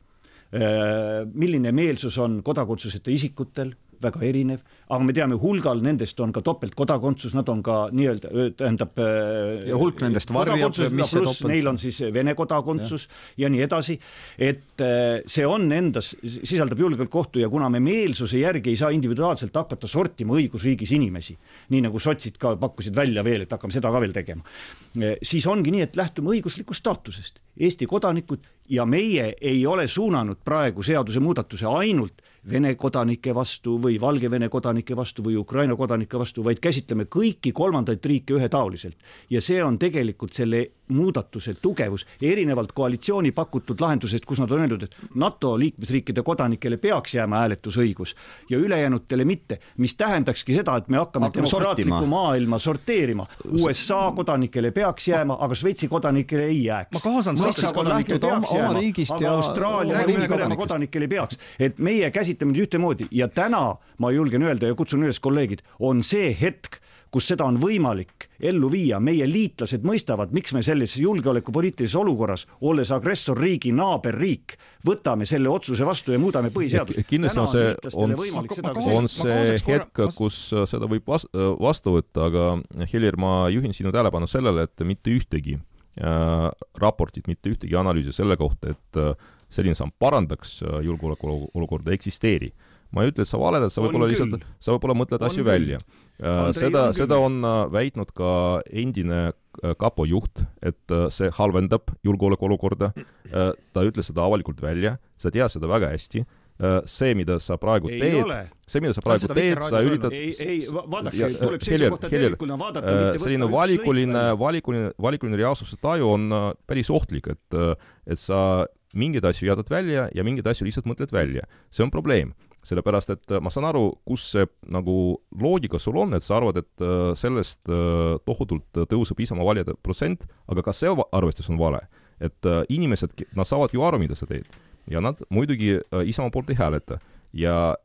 milline meelsus on kodakondsuseta isikutel, väga erinev, aga me teame, hulgal nendest on ka topeltkodakondsus, nad on ka nii-öelda, tähendab äh, ja hulk nendest varjab, mis see topelt neil on siis Vene kodakondsus ja, ja nii edasi, et äh, see on endas, sisaldab julgeolekuohtu ja kuna me meelsuse järgi ei saa individuaalselt hakata sortima õigusriigis inimesi, nii nagu sotsid ka pakkusid välja veel, et hakkame seda ka veel tegema, äh, siis ongi nii, et lähtume õiguslikust staatusest. Eesti kodanikud ja meie ei ole suunanud praegu seadusemuudatuse ainult Vene kodanike vastu või Valgevene kodanike vastu või Ukraina kodanike vastu, vaid käsitleme kõiki kolmandaid riike ühetaoliselt. ja see on tegelikult selle muudatuse tugevus, erinevalt koalitsiooni pakutud lahendusest, kus nad on öelnud, et NATO liikmesriikide kodanikele peaks jääma hääletusõigus ja ülejäänutele mitte, mis tähendakski seda, et me hakkame, demokraatlikku maailma sorteerima. USA kodanikele peaks jääma, aga Šveitsi kodanikele ei jääks. ma kaasan Saksa kodanikele peaks jääma, aga Austraalia või Uus-Meremaa kodanikele ei peaks, et meie käsitleme neid ühtemoodi ja täna ma julgen öelda ja kutsun üles kolleegid, on see hetk, kus seda on võimalik ellu viia, meie liitlased mõistavad, miks me selles julgeolekupoliitilises olukorras, olles agressorriigi naaberriik, võtame selle otsuse vastu ja muudame põhiseadust. kindlasti on see, on, on see hetk, kus seda võib vastu võtta, aga Helir, ma juhin sinu tähelepanu sellele, et mitte ühtegi äh, raportit, mitte ühtegi analüüsi selle kohta, et äh, selline samm parandaks äh, julgeolekuolukorda, eksisteeri. ma ei ütle, et sa valedad, sa võib-olla lihtsalt, sa võib-olla mõtled asju küll. välja. Äh, seda, seda on äh, väitnud ka endine kapo juht, et see halvendab julgeolekuolukorda. ta ütles seda avalikult välja, sa tead seda väga hästi. See, mida sa praegu ei teed, see, mida sa praegu teed, sa üritad ei, ei, vaadake, tuleb seisukohta tervikuna vaadata, mitte võtta selline valikuline, valikuline, valikuline reaalsuse taju on päris ohtlik, et, et sa mingeid asju jätad välja ja mingeid asju lihtsalt mõtled välja. see on probleem, sellepärast et äh, ma saan aru, kus see nagu loogika sul on, et sa arvad, et äh, sellest äh, tohutult tõuseb Isamaa valijate protsent, aga ka see arvestus on vale. et inimesed, nad saavad ju aru, mida sa teed ja nad muidugi Isamaa poolt ei hääleta. ja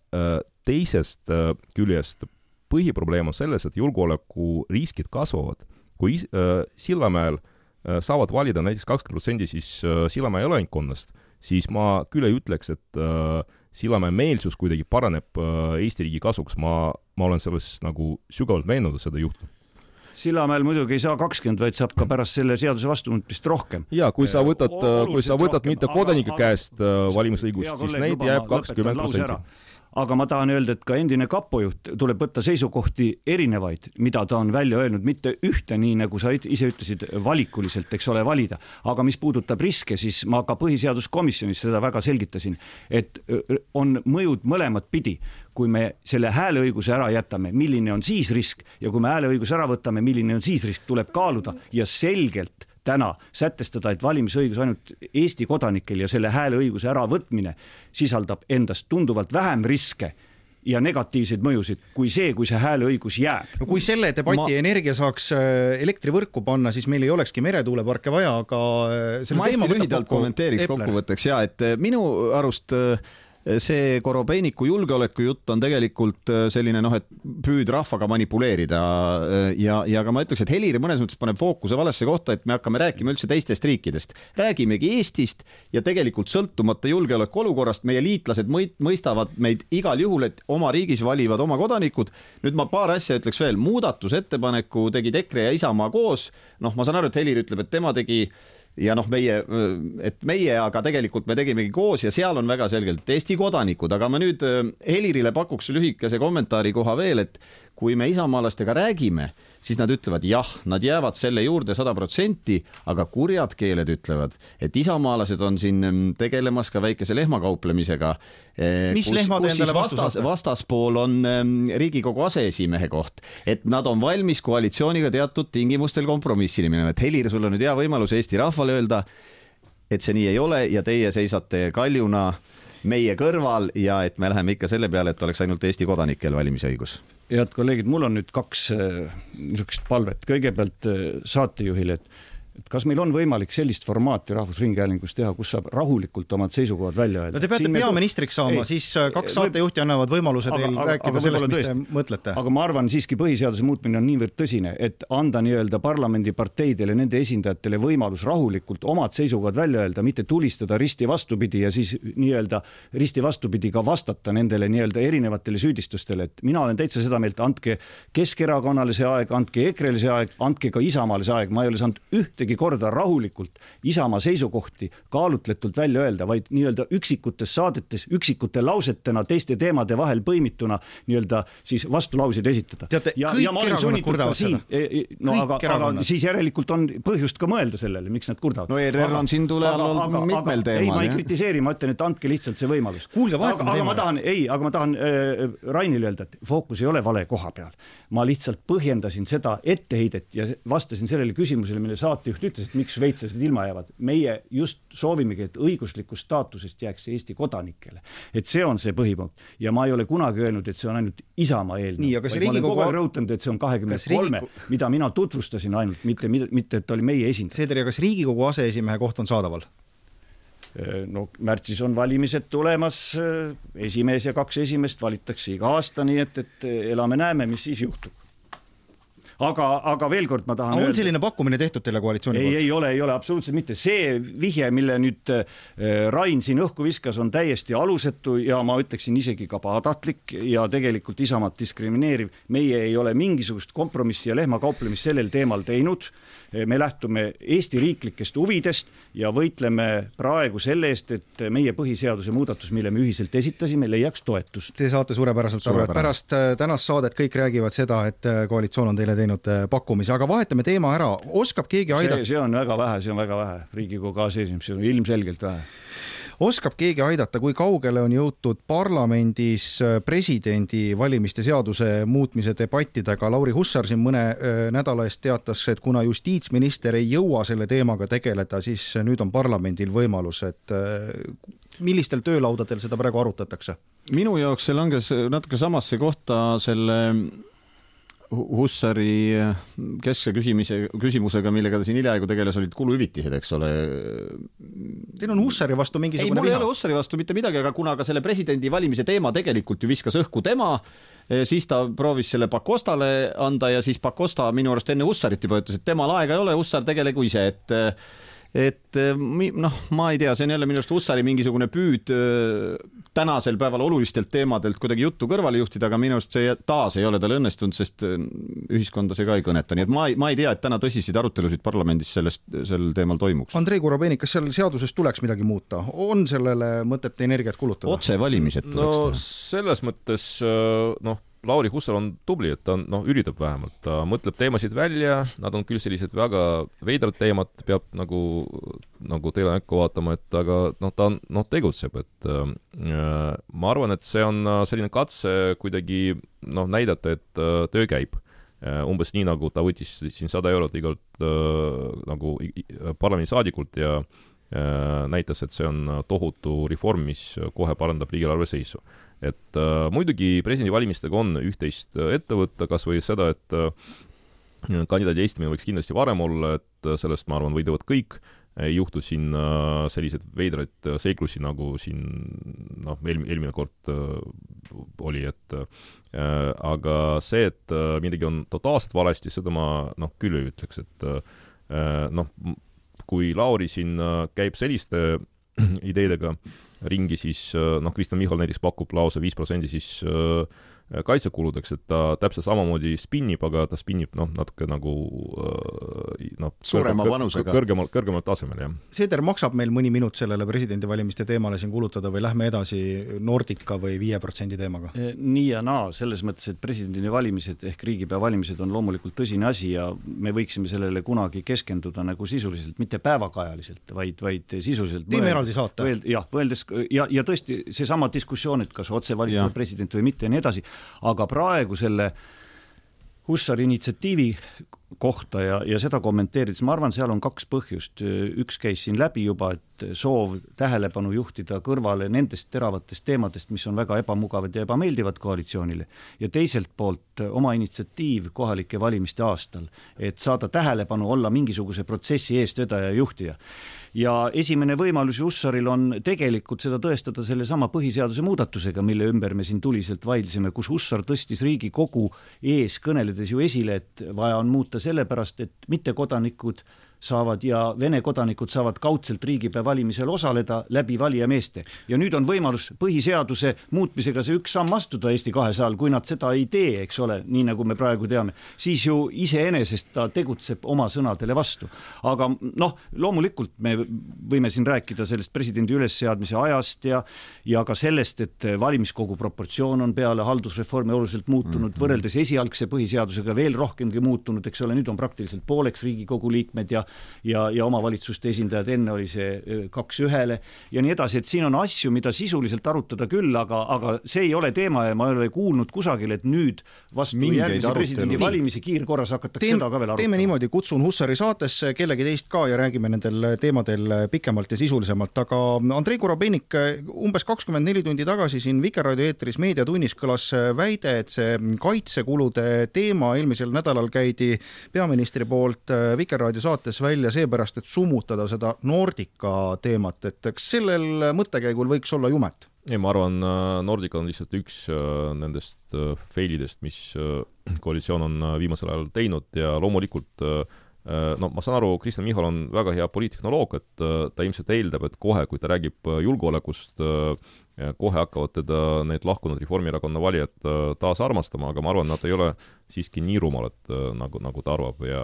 teisest küljest põhiprobleem on selles, et julgeolekuriskid kasvavad. kui Sillamäel äh, Äh, saavad valida näiteks kakskümmend protsenti siis äh, Sillamäe elanikkonnast, siis ma küll ei ütleks, et äh, Sillamäe meelsus kuidagi paraneb Eesti riigi kasuks, ma, ma olen selles nagu sügavalt veendunud, et seda ei juhtu. Sillamäel muidugi ei saa kakskümmend, vaid saab ka pärast selle seaduse vastuvõtmist rohkem. ja kui sa võtad, kui sa võtad rohkem, mitte kodanike aga, käest valimisõigust, siis neid jääb kakskümmend protsenti aga ma tahan öelda, et ka endine kapojuht tuleb võtta seisukohti erinevaid, mida ta on välja öelnud, mitte ühte, nii nagu sa ise ütlesid, valikuliselt, eks ole, valida. aga mis puudutab riske, siis ma ka põhiseaduskomisjonis seda väga selgitasin, et on mõjud mõlemat pidi kui me selle hääleõiguse ära jätame, milline on siis risk ja kui me hääleõiguse ära võtame, milline on siis risk, tuleb kaaluda ja selgelt täna sätestada, et valimisõigus ainult Eesti kodanikel ja selle hääleõiguse äravõtmine sisaldab endas tunduvalt vähem riske ja negatiivseid mõjusid kui see, kui see hääleõigus jääb. no kui selle debati Ma... energia saaks äh, elektrivõrku panna, siis meil ei olekski meretuuleparke vaja, aga äh, ma hästi lühidalt kommenteeriks kokkuvõtteks ja et äh, minu arust äh, see Korobeiniku julgeolekujutt on tegelikult äh, selline noh, et püüd rahvaga manipuleerida äh, ja, ja ka ma ütleks, et Helir mõnes mõttes paneb fookuse valesse kohta, et me hakkame rääkima üldse teistest riikidest. räägimegi Eestist ja tegelikult sõltumata julgeolekuolukorrast meie liitlased mõistavad meid igal juhul, et oma riigis valivad oma kodanikud. nüüd ma paar asja ütleks veel, muudatusettepaneku tegid EKRE ja Isamaa koos, noh, ma saan aru, et Helir ütleb, et tema tegi ja noh, meie, et meie, aga tegelikult me tegimegi koos ja seal on väga selgelt Eesti kodanikud, aga ma nüüd äh, Helirile pakuks lühikese kommentaari koha veel, et kui me isamaalastega räägime, siis nad ütlevad jah, nad jäävad selle juurde sada protsenti, aga kurjad keeled ütlevad, et isamaalased on siin mm, tegelemas ka väikese lehmakauplemisega. Eh, mis kus, lehmad kus endale vastas, vastaspool on mm, Riigikogu aseesimehe koht, et nad on valmis koalitsiooniga teatud tingimustel kompromissini minema, et Helir, sul on nüüd hea võimalus Eesti rahvale öelda, et see nii ei ole ja teie seisate kaljuna meie kõrval ja et me läheme ikka selle peale, et oleks ainult Eesti kodanikel valimisõigus head kolleegid, mul on nüüd kaks äh, niisugust palvet, kõigepealt äh, saatejuhile, et et kas meil on võimalik sellist formaati Rahvusringhäälingus teha, kus saab rahulikult omad seisukohad välja öelda? no te peate Siin peaministriks saama, siis äh, kaks saatejuhti annavad võimaluse teil aga, rääkida aga sellest, mis te mõtlete. aga ma arvan siiski põhiseaduse muutmine on niivõrd tõsine, et anda nii-öelda parlamendiparteidele, nende esindajatele võimalus rahulikult omad seisukohad välja öelda, mitte tulistada risti vastupidi ja siis nii-öelda risti vastupidi ka vastata nendele nii-öelda erinevatele süüdistustele, et mina olen täitsa seda meelt, andke Keskerakonnale see aeg, andke EKRE-le see aeg, andke ka Isamaale see aeg, ma ei ole saanud ühte ühtegi korda rahulikult Isamaa seisukohti kaalutletult välja öelda, vaid nii-öelda üksikutes saadetes, üksikute lausetena teiste teemade vahel põimituna nii-öelda siis vastulauseid esitada. ja, ja ma olen sunnitud ka siin, e, e, no kõik aga, aga siis järelikult on põhjust ka mõelda sellele, miks nad kurdavad. no ERR on siin tule all olnud mitmel teemal. ei, ma ei kritiseeri, ma ütlen, et andke lihtsalt see võimalus. kuulge, vahetame teema. ma tahan, ei, aga ma tahan äh, Rainile öelda, et fookus ei ole vale koha peal. ma lihtsalt põhjendasin seda etteheidet ja vastasin sellele küsimusele, mille saate saatejuht ütles, et miks šveitslased ilma jäävad. meie just soovimegi, et õiguslikust staatusest jääks Eesti kodanikele. et see on see põhipunkt ja ma ei ole kunagi öelnud, et see on ainult Isamaa eelnõu. kas Riigikogu kogu aeg rõhutanud, et see on kahekümne kolme, mida mina tutvustasin ainult, mitte, mitte et ta oli meie esindaja. Seeder, kas Riigikogu aseesimehe koht on saadaval? no märtsis on valimised tulemas, esimees ja kaks esimest valitakse iga aasta, nii et, et elame-näeme, mis siis juhtub aga, aga veel kord ma tahan aga on öelda, selline pakkumine tehtud teile koalitsiooni ei, poolt? ei ole, ei ole absoluutselt mitte, see vihje, mille nüüd äh, Rain siin õhku viskas, on täiesti alusetu ja ma ütleksin isegi ka pahatahtlik ja tegelikult Isamaad diskrimineeriv. meie ei ole mingisugust kompromissi ja lehmakauplemist sellel teemal teinud me lähtume Eesti riiklikest huvidest ja võitleme praegu selle eest, et meie põhiseaduse muudatus, mille me ühiselt esitasime, leiaks toetust. Te saate suurepäraselt aru, et pärast äh, tänast saadet kõik räägivad seda, et äh, koalitsioon on teile teinud pakkumise, aga vahetame teema ära, oskab keegi aidata? see on väga vähe, see on väga vähe, Riigikogu aseesimees, see on ilmselgelt vähe oskab keegi aidata, kui kaugele on jõutud parlamendis äh, presidendivalimiste seaduse muutmise debattidega, Lauri Hussar siin mõne äh, nädala eest teatas, et kuna justiitsminister ei jõua selle teemaga tegeleda, siis nüüd on parlamendil võimalus, et äh, millistel töölaudadel seda praegu arutatakse? minu jaoks see langes natuke samasse kohta selle Hussari keskse küsimise, küsimusega, millega ta siin hiljaaegu tegeles, olid kuluhüvitised, eks ole. Teil on Hussari vastu mingisugune ei, mul ei ole Hussari vastu mitte midagi, aga kuna ka selle presidendi valimise teema tegelikult ju viskas õhku tema, eh, siis ta proovis selle Pakostale anda ja siis Pakosta minu arust enne Hussarit juba ütles, et temal aega ei ole, Hussar tegelegu ise, et et noh, ma ei tea, see on jälle minu arust Hussari mingisugune püüd tänasel päeval olulistelt teemadelt kuidagi juttu kõrvale juhtida, aga minu arust see taas ei ole tal õnnestunud, sest äh, ühiskonda see ka ei kõneta, nii et ma ei, ma ei tea, et täna tõsiseid arutelusid parlamendis sellest, sel teemal toimuks. Andrei Korobeinik, kas seal seaduses tuleks midagi muuta, on sellele mõtet energiat kulutada? otsevalimised tuleks no, teha. selles mõttes noh Lauri Hussar on tubli, et ta on, noh, üritab vähemalt, ta mõtleb teemasid välja, nad on küll sellised väga veidrad teemad, peab nagu, nagu teile näkku vaatama, et aga noh, ta on, noh, tegutseb, et äh, ma arvan, et see on selline katse kuidagi noh, näidata, et äh, töö käib. umbes nii, nagu ta võttis siin sada eurot igalt nagu parlamendisaadikult ja näitas, et see on tohutu reform, mis kohe parandab riigieelarve seisu. Et muidugi presidendivalimistega on üht-teist ette võtta, kas või seda, et kandidaadi esitamine võiks kindlasti varem olla, et sellest, ma arvan, võidavad kõik. Ei juhtu siin äh, selliseid veidraid äh, seiklusi, nagu siin noh, eel-, eelmine kord äh, oli, et aga see, et midagi on totaalselt valesti, seda ma noh, küll ei ütleks, et noh, kui Lauri siin käib selliste ideedega ringi, siis noh, Kristen Michal näiteks pakub lausa viis protsenti siis äh, kaitsekuludeks, et ta täpselt samamoodi spinnib, aga ta spinnib noh, natuke nagu äh, noh, suurema vanusega. kõrgemal, kõrgemal tasemel, jah. Seeder, maksab meil mõni minut sellele presidendivalimiste teemale siin kulutada või lähme edasi Nordica või viie protsendi teemaga? Eh, nii ja naa, selles mõttes, et presidendivalimised ehk riigipea valimised on loomulikult tõsine asi ja me võiksime sellele kunagi keskenduda nagu sisuliselt, mitte päevakajaliselt, vaid, vaid sisuliselt teeme eraldi saate. jah, mõeldes ja, ja tõesti, seesama diskussioon, et kas otse valitud president või mitte ja nii edasi, aga praegu selle Hussari initsiatiivi kohta ja, ja seda kommenteerides ma arvan, seal on kaks põhjust, üks käis siin läbi juba, et soov tähelepanu juhtida kõrvale nendest teravatest teemadest, mis on väga ebamugavad ja ebameeldivad koalitsioonile, ja teiselt poolt oma initsiatiiv kohalike valimiste aastal, et saada tähelepanu, olla mingisuguse protsessi eestvedaja ja juhtija. Ja esimene võimalus Hussaril on tegelikult seda tõestada sellesama põhiseaduse muudatusega, mille ümber me siin tuliselt vaidlesime, kus Hussar tõstis Riigikogu ees kõneledes ju esile, et vaja on muuta sellepärast, et mittekodanikud saavad ja Vene kodanikud saavad kaudselt riigipea valimisel osaleda läbi valijameeste. ja nüüd on võimalus põhiseaduse muutmisega see üks samm astuda Eesti kahesajal, kui nad seda ei tee, eks ole, nii nagu me praegu teame, siis ju iseenesest ta tegutseb oma sõnadele vastu. aga noh, loomulikult me võime siin rääkida sellest presidendi ülesseadmise ajast ja ja ka sellest, et valimiskogu proportsioon on peale haldusreformi oluliselt muutunud mm, -hmm. võrreldes esialgse põhiseadusega veel rohkemgi muutunud, eks ole, nüüd on praktiliselt pooleks Riigikogu liikmed ja ja, ja omavalitsuste esindajad, enne oli see kaks ühele ja nii edasi, et siin on asju, mida sisuliselt arutada küll, aga, aga see ei ole teema ja ma ei ole kuulnud kusagil, et nüüd vastu Mingeid järgmise presidendivalimisi kiirkorras hakatakse Teem, seda ka veel arutama. teeme niimoodi, kutsun Hussari saatesse kellegi teist ka ja räägime nendel teemadel pikemalt ja sisulisemalt, aga Andrei Korobeinik, umbes kakskümmend neli tundi tagasi siin Vikerraadio eetris Meediatunnis kõlas väide, et see kaitsekulude teema eelmisel nädalal käidi peaministri poolt Vikerraadio saates välja seepärast, et summutada seda Nordica teemat, et kas sellel mõttekäigul võiks olla jumet? ei, ma arvan, äh, Nordica on lihtsalt üks äh, nendest äh, fail idest, mis koalitsioon on viimasel ajal teinud ja loomulikult no ma saan aru, Kristen Michal on väga hea poliittehnoloog, et ta ilmselt eeldab, et kohe, kui ta räägib julgeolekust, kohe hakkavad teda need lahkunud Reformierakonna valijad taas armastama, aga ma arvan, nad ei ole siiski nii rumalad, nagu, nagu ta arvab ja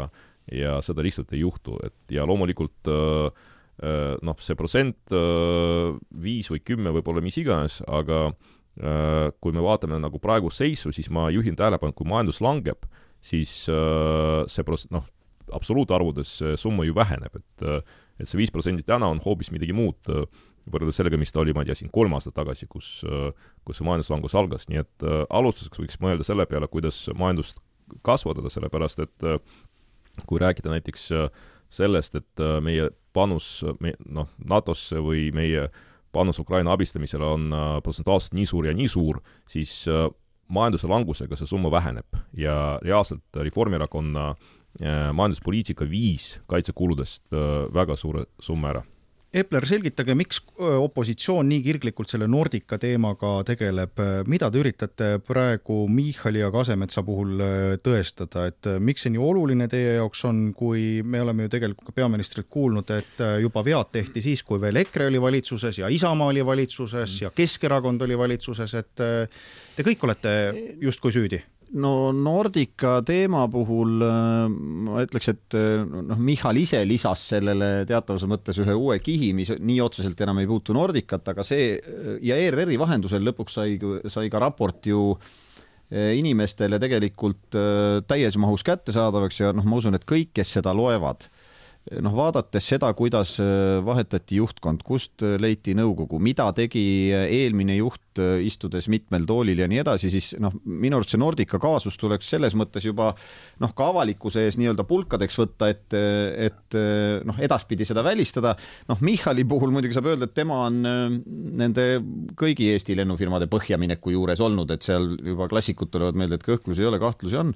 ja seda lihtsalt ei juhtu, et ja loomulikult äh, äh, noh, see protsent äh, viis või kümme võib olla mis iganes, aga kui me vaatame nagu praegust seisu, siis ma juhin tähelepanu, et kui majandus langeb, siis see pros-, noh, absoluutarvudes see summa ju väheneb, et et see viis protsenti täna on hoopis midagi muud võrreldes sellega, mis ta oli, ma ei tea, siin kolm aastat tagasi, kus, kus see majanduslangus algas, nii et alustuseks võiks mõelda selle peale, kuidas majandust kasvatada, sellepärast et kui rääkida näiteks äh, sellest, et äh, meie panus me, noh, NATO-sse või meie panus Ukraina abistamisele on äh, protsentuaalselt nii suur ja nii suur, siis majanduse langusega see summa väheneb ja reaalselt Reformierakonna majanduspoliitika viis kaitsekuludest väga suure summa ära Epler, selgitage, miks opositsioon nii kirglikult selle Nordica teemaga tegeleb, mida te üritate praegu Michali ja Kasemetsa puhul tõestada, et miks see nii oluline teie jaoks on, kui me oleme ju tegelikult ka peaministrilt kuulnud, et juba vead tehti siis, kui veel EKRE oli valitsuses ja Isamaa oli valitsuses ja Keskerakond oli valitsuses, et te kõik olete justkui süüdi no Nordica teema puhul äh, ma ütleks, et äh, noh, Michal ise lisas sellele teatavas mõttes ühe uue kihi, mis nii otseselt enam ei puutu Nordicat, aga see ja ERR-i vahendusel lõpuks sai, sai ka raport ju äh, inimestele tegelikult täies mahus kättesaadavaks ja noh, ma usun, et kõik, kes seda loevad, noh, vaadates seda, kuidas äh, vahetati juhtkond, kust äh, leiti nõukogu, mida tegi äh, eelmine juht, istudes mitmel toolil ja nii edasi, siis noh, minu arust see Nordica kaasus tuleks selles mõttes juba noh, ka avalikkuse ees nii-öelda pulkadeks võtta, et, et noh, edaspidi seda välistada. noh, Michali puhul muidugi saab öelda, et tema on nende kõigi Eesti lennufirmade põhjamineku juures olnud, et seal juba klassikud tulevad meelde, et kõhklusi ei ole, kahtlusi on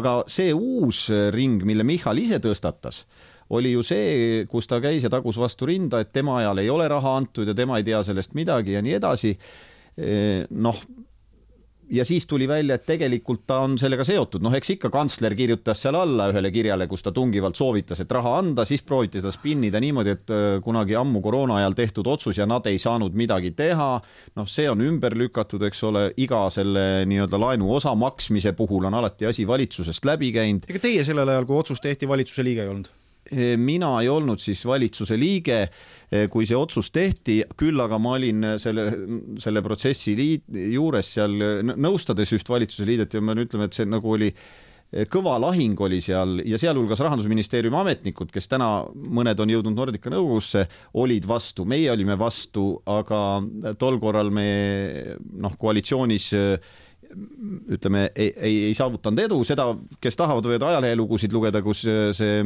aga see uus ring, mille Michal ise tõstatas oli ju see, kus ta käis ja tagus vastu rinda, et tema ajal ei ole raha antud ja tema ei tea sellest midagi ja nii edasi. noh, ja siis tuli välja, et tegelikult ta on sellega seotud, noh, eks ikka kantsler kirjutas seal alla ühele kirjale, kus ta tungivalt soovitas, et raha anda, siis prooviti seda spinnida niimoodi, et kunagi ammu koroona ajal tehtud otsus ja nad ei saanud midagi teha. noh, see on ümber lükatud, eks ole, iga selle nii-öelda laenu osa maksmise puhul on alati asi valitsusest läbi käinud. ega teie sellel ajal, kui otsus tehti, valitsuse liige ei olnud? Eh, mina ei olnud siis valitsuse liige, eh, kui see otsus tehti, küll aga ma olin selle, selle protsessi liid, juures seal nõustades üht valitsuse liidet ja ma pean ütlema, et see nagu oli eh, kõva lahing oli seal ja sealhulgas rahandusministeeriumi ametnikud, kes täna mõned on jõudnud Nordica nõukogusse, olid vastu, meie olime vastu, aga tol korral me noh, koalitsioonis ütleme, ei, ei, ei saavutanud edu, seda, kes tahavad, võivad ajalehelugusid lugeda, kus see,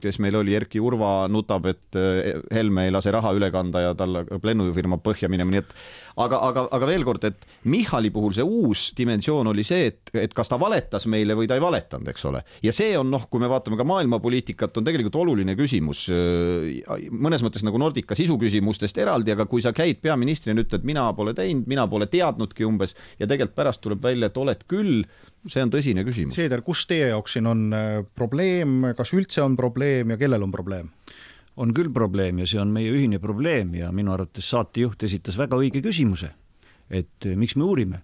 kes meil oli, Erki Urva nutab, et eh, Helme ei lase raha üle kanda ja tal hakkab lennufirma põhja minema, nii et aga, aga, aga veel kord, et Michali puhul see uus dimensioon oli see, et, et kas ta valetas meile või ta ei valetanud, eks ole. ja see on noh, kui me vaatame ka maailmapoliitikat, on tegelikult oluline küsimus. mõnes mõttes nagu Nordica sisuküsimustest eraldi, aga kui sa käid peaministrina, ütled, mina pole teinud, mina pole teadnudki umbes ja tegelikult pärast tuleb välja, et oled küll see on tõsine küsimus. Seeder, kus teie jaoks siin on äh, probleem, kas üldse on probleem ja kellel on probleem? On küll probleem ja see on meie ühine probleem ja minu arvates saatejuht esitas väga õige küsimuse, et eh, miks me uurime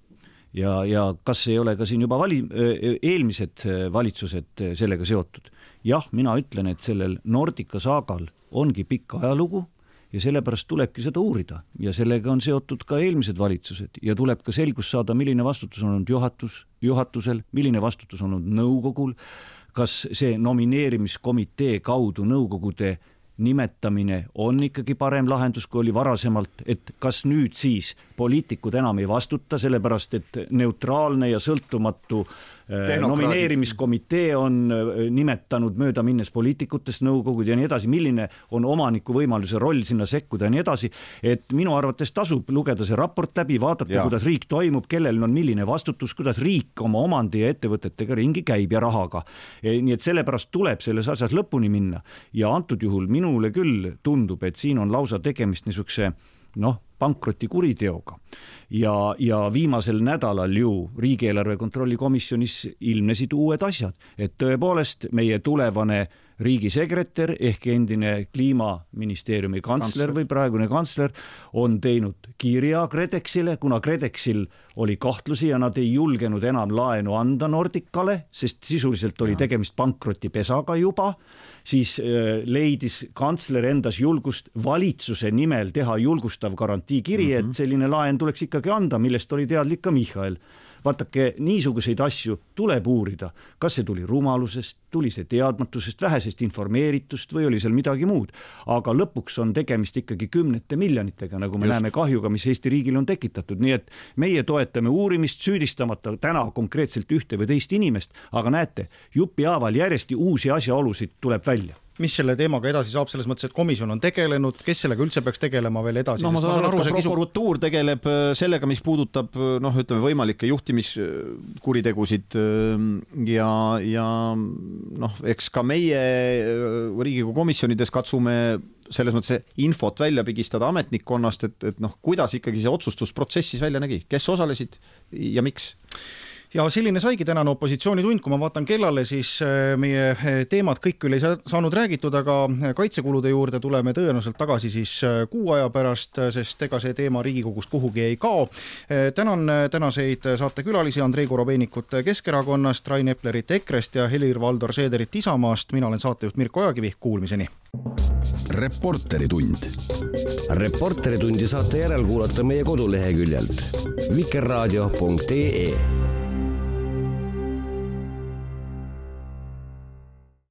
ja, ja kas ei ole ka siin juba vali-, eh, eelmised eh, valitsused sellega seotud. jah, mina ütlen, et sellel Nordica saagal ongi pikk ajalugu ja sellepärast tulebki seda uurida ja sellega on seotud ka eelmised valitsused ja tuleb ka selgust saada, milline vastutus on olnud juhatus, juhatusel, milline vastutus on olnud nõukogul, kas see nomineerimiskomitee kaudu nõukogude nimetamine on ikkagi parem lahendus, kui oli varasemalt, et kas nüüd siis poliitikud enam ei vastuta, sellepärast et neutraalne ja sõltumatu Äh, nomineerimiskomitee on äh, nimetanud möödaminnes poliitikutest nõukogud ja nii edasi, milline on omaniku võimaluse roll sinna sekkuda ja nii edasi, et minu arvates tasub lugeda see raport läbi, vaadata, kuidas riik toimub, kellel on milline vastutus, kuidas riik oma omandi ja ettevõtetega ringi käib ja rahaga. E, nii et sellepärast tuleb selles asjas lõpuni minna. Ja antud juhul minule küll tundub, et siin on lausa tegemist niisuguse noh, pankrotikuriteoga. ja, ja viimasel nädalal ju riigieelarve kontrolli komisjonis ilmnesid uued asjad, et tõepoolest meie tulevane riigisekretär ehk endine kliimaministeeriumi kantsler või praegune kantsler on teinud kirja KredExile, kuna KredExil oli kahtlusi ja nad ei julgenud enam laenu anda Nordicale, sest sisuliselt oli tegemist pankrotipesaga juba, siis äh, leidis kantsler endas julgust valitsuse nimel teha julgustav garantiikiri mm, -hmm. et mhm. selline laen tuleks ikkagi anda, millest oli teadlik ka Michal vaadake, niisuguseid asju tuleb uurida, kas see tuli rumalusest, tuli see teadmatusest, vähesest informeeritust või oli seal midagi muud. aga lõpuks on tegemist ikkagi kümnete miljonitega, nagu me Just. näeme kahjuga, mis Eesti riigile on tekitatud, nii et meie toetame uurimist, süüdistamata täna konkreetselt ühte või teist inimest, aga näete, jupihaaval järjest uusi asjaolusid tuleb välja mis selle teemaga edasi saab, selles mõttes, et komisjon on tegelenud, kes sellega üldse peaks tegelema veel edasi? no ma saan aru, et prokuratuur kisu... tegeleb äh, sellega, mis puudutab äh, noh, ütleme võimalikke juhtimiskuritegusid äh, ja, ja noh, eks ka meie Riigikogu komisjonides katsume selles mõttes infot välja pigistada ametnikkonnast, et, et noh, kuidas ikkagi see otsustusprotsess siis välja nägi, kes osalesid ja miks? Ja selline saigi tänane opositsioonitund, kui ma vaatan kellale, siis äh, meie äh, teemad kõik küll ei saanud räägitud, aga äh, kaitsekulude juurde tuleme tõenäoliselt tagasi siis kuu aja pärast, sest ega see teema Riigikogust kuhugi ei kao. tänan tänaseid saatekülalisi, Andrei Korobeinikut Keskerakonnast, Rain Eplerit EKRE-st ja Helir-Valdor Seederit Isamaast, mina olen saatejuht Mirko Ojakivi, kuulmiseni! reporteritund. reporteritundi saate järelkuulata meie koduleheküljelt vikerraadio.ee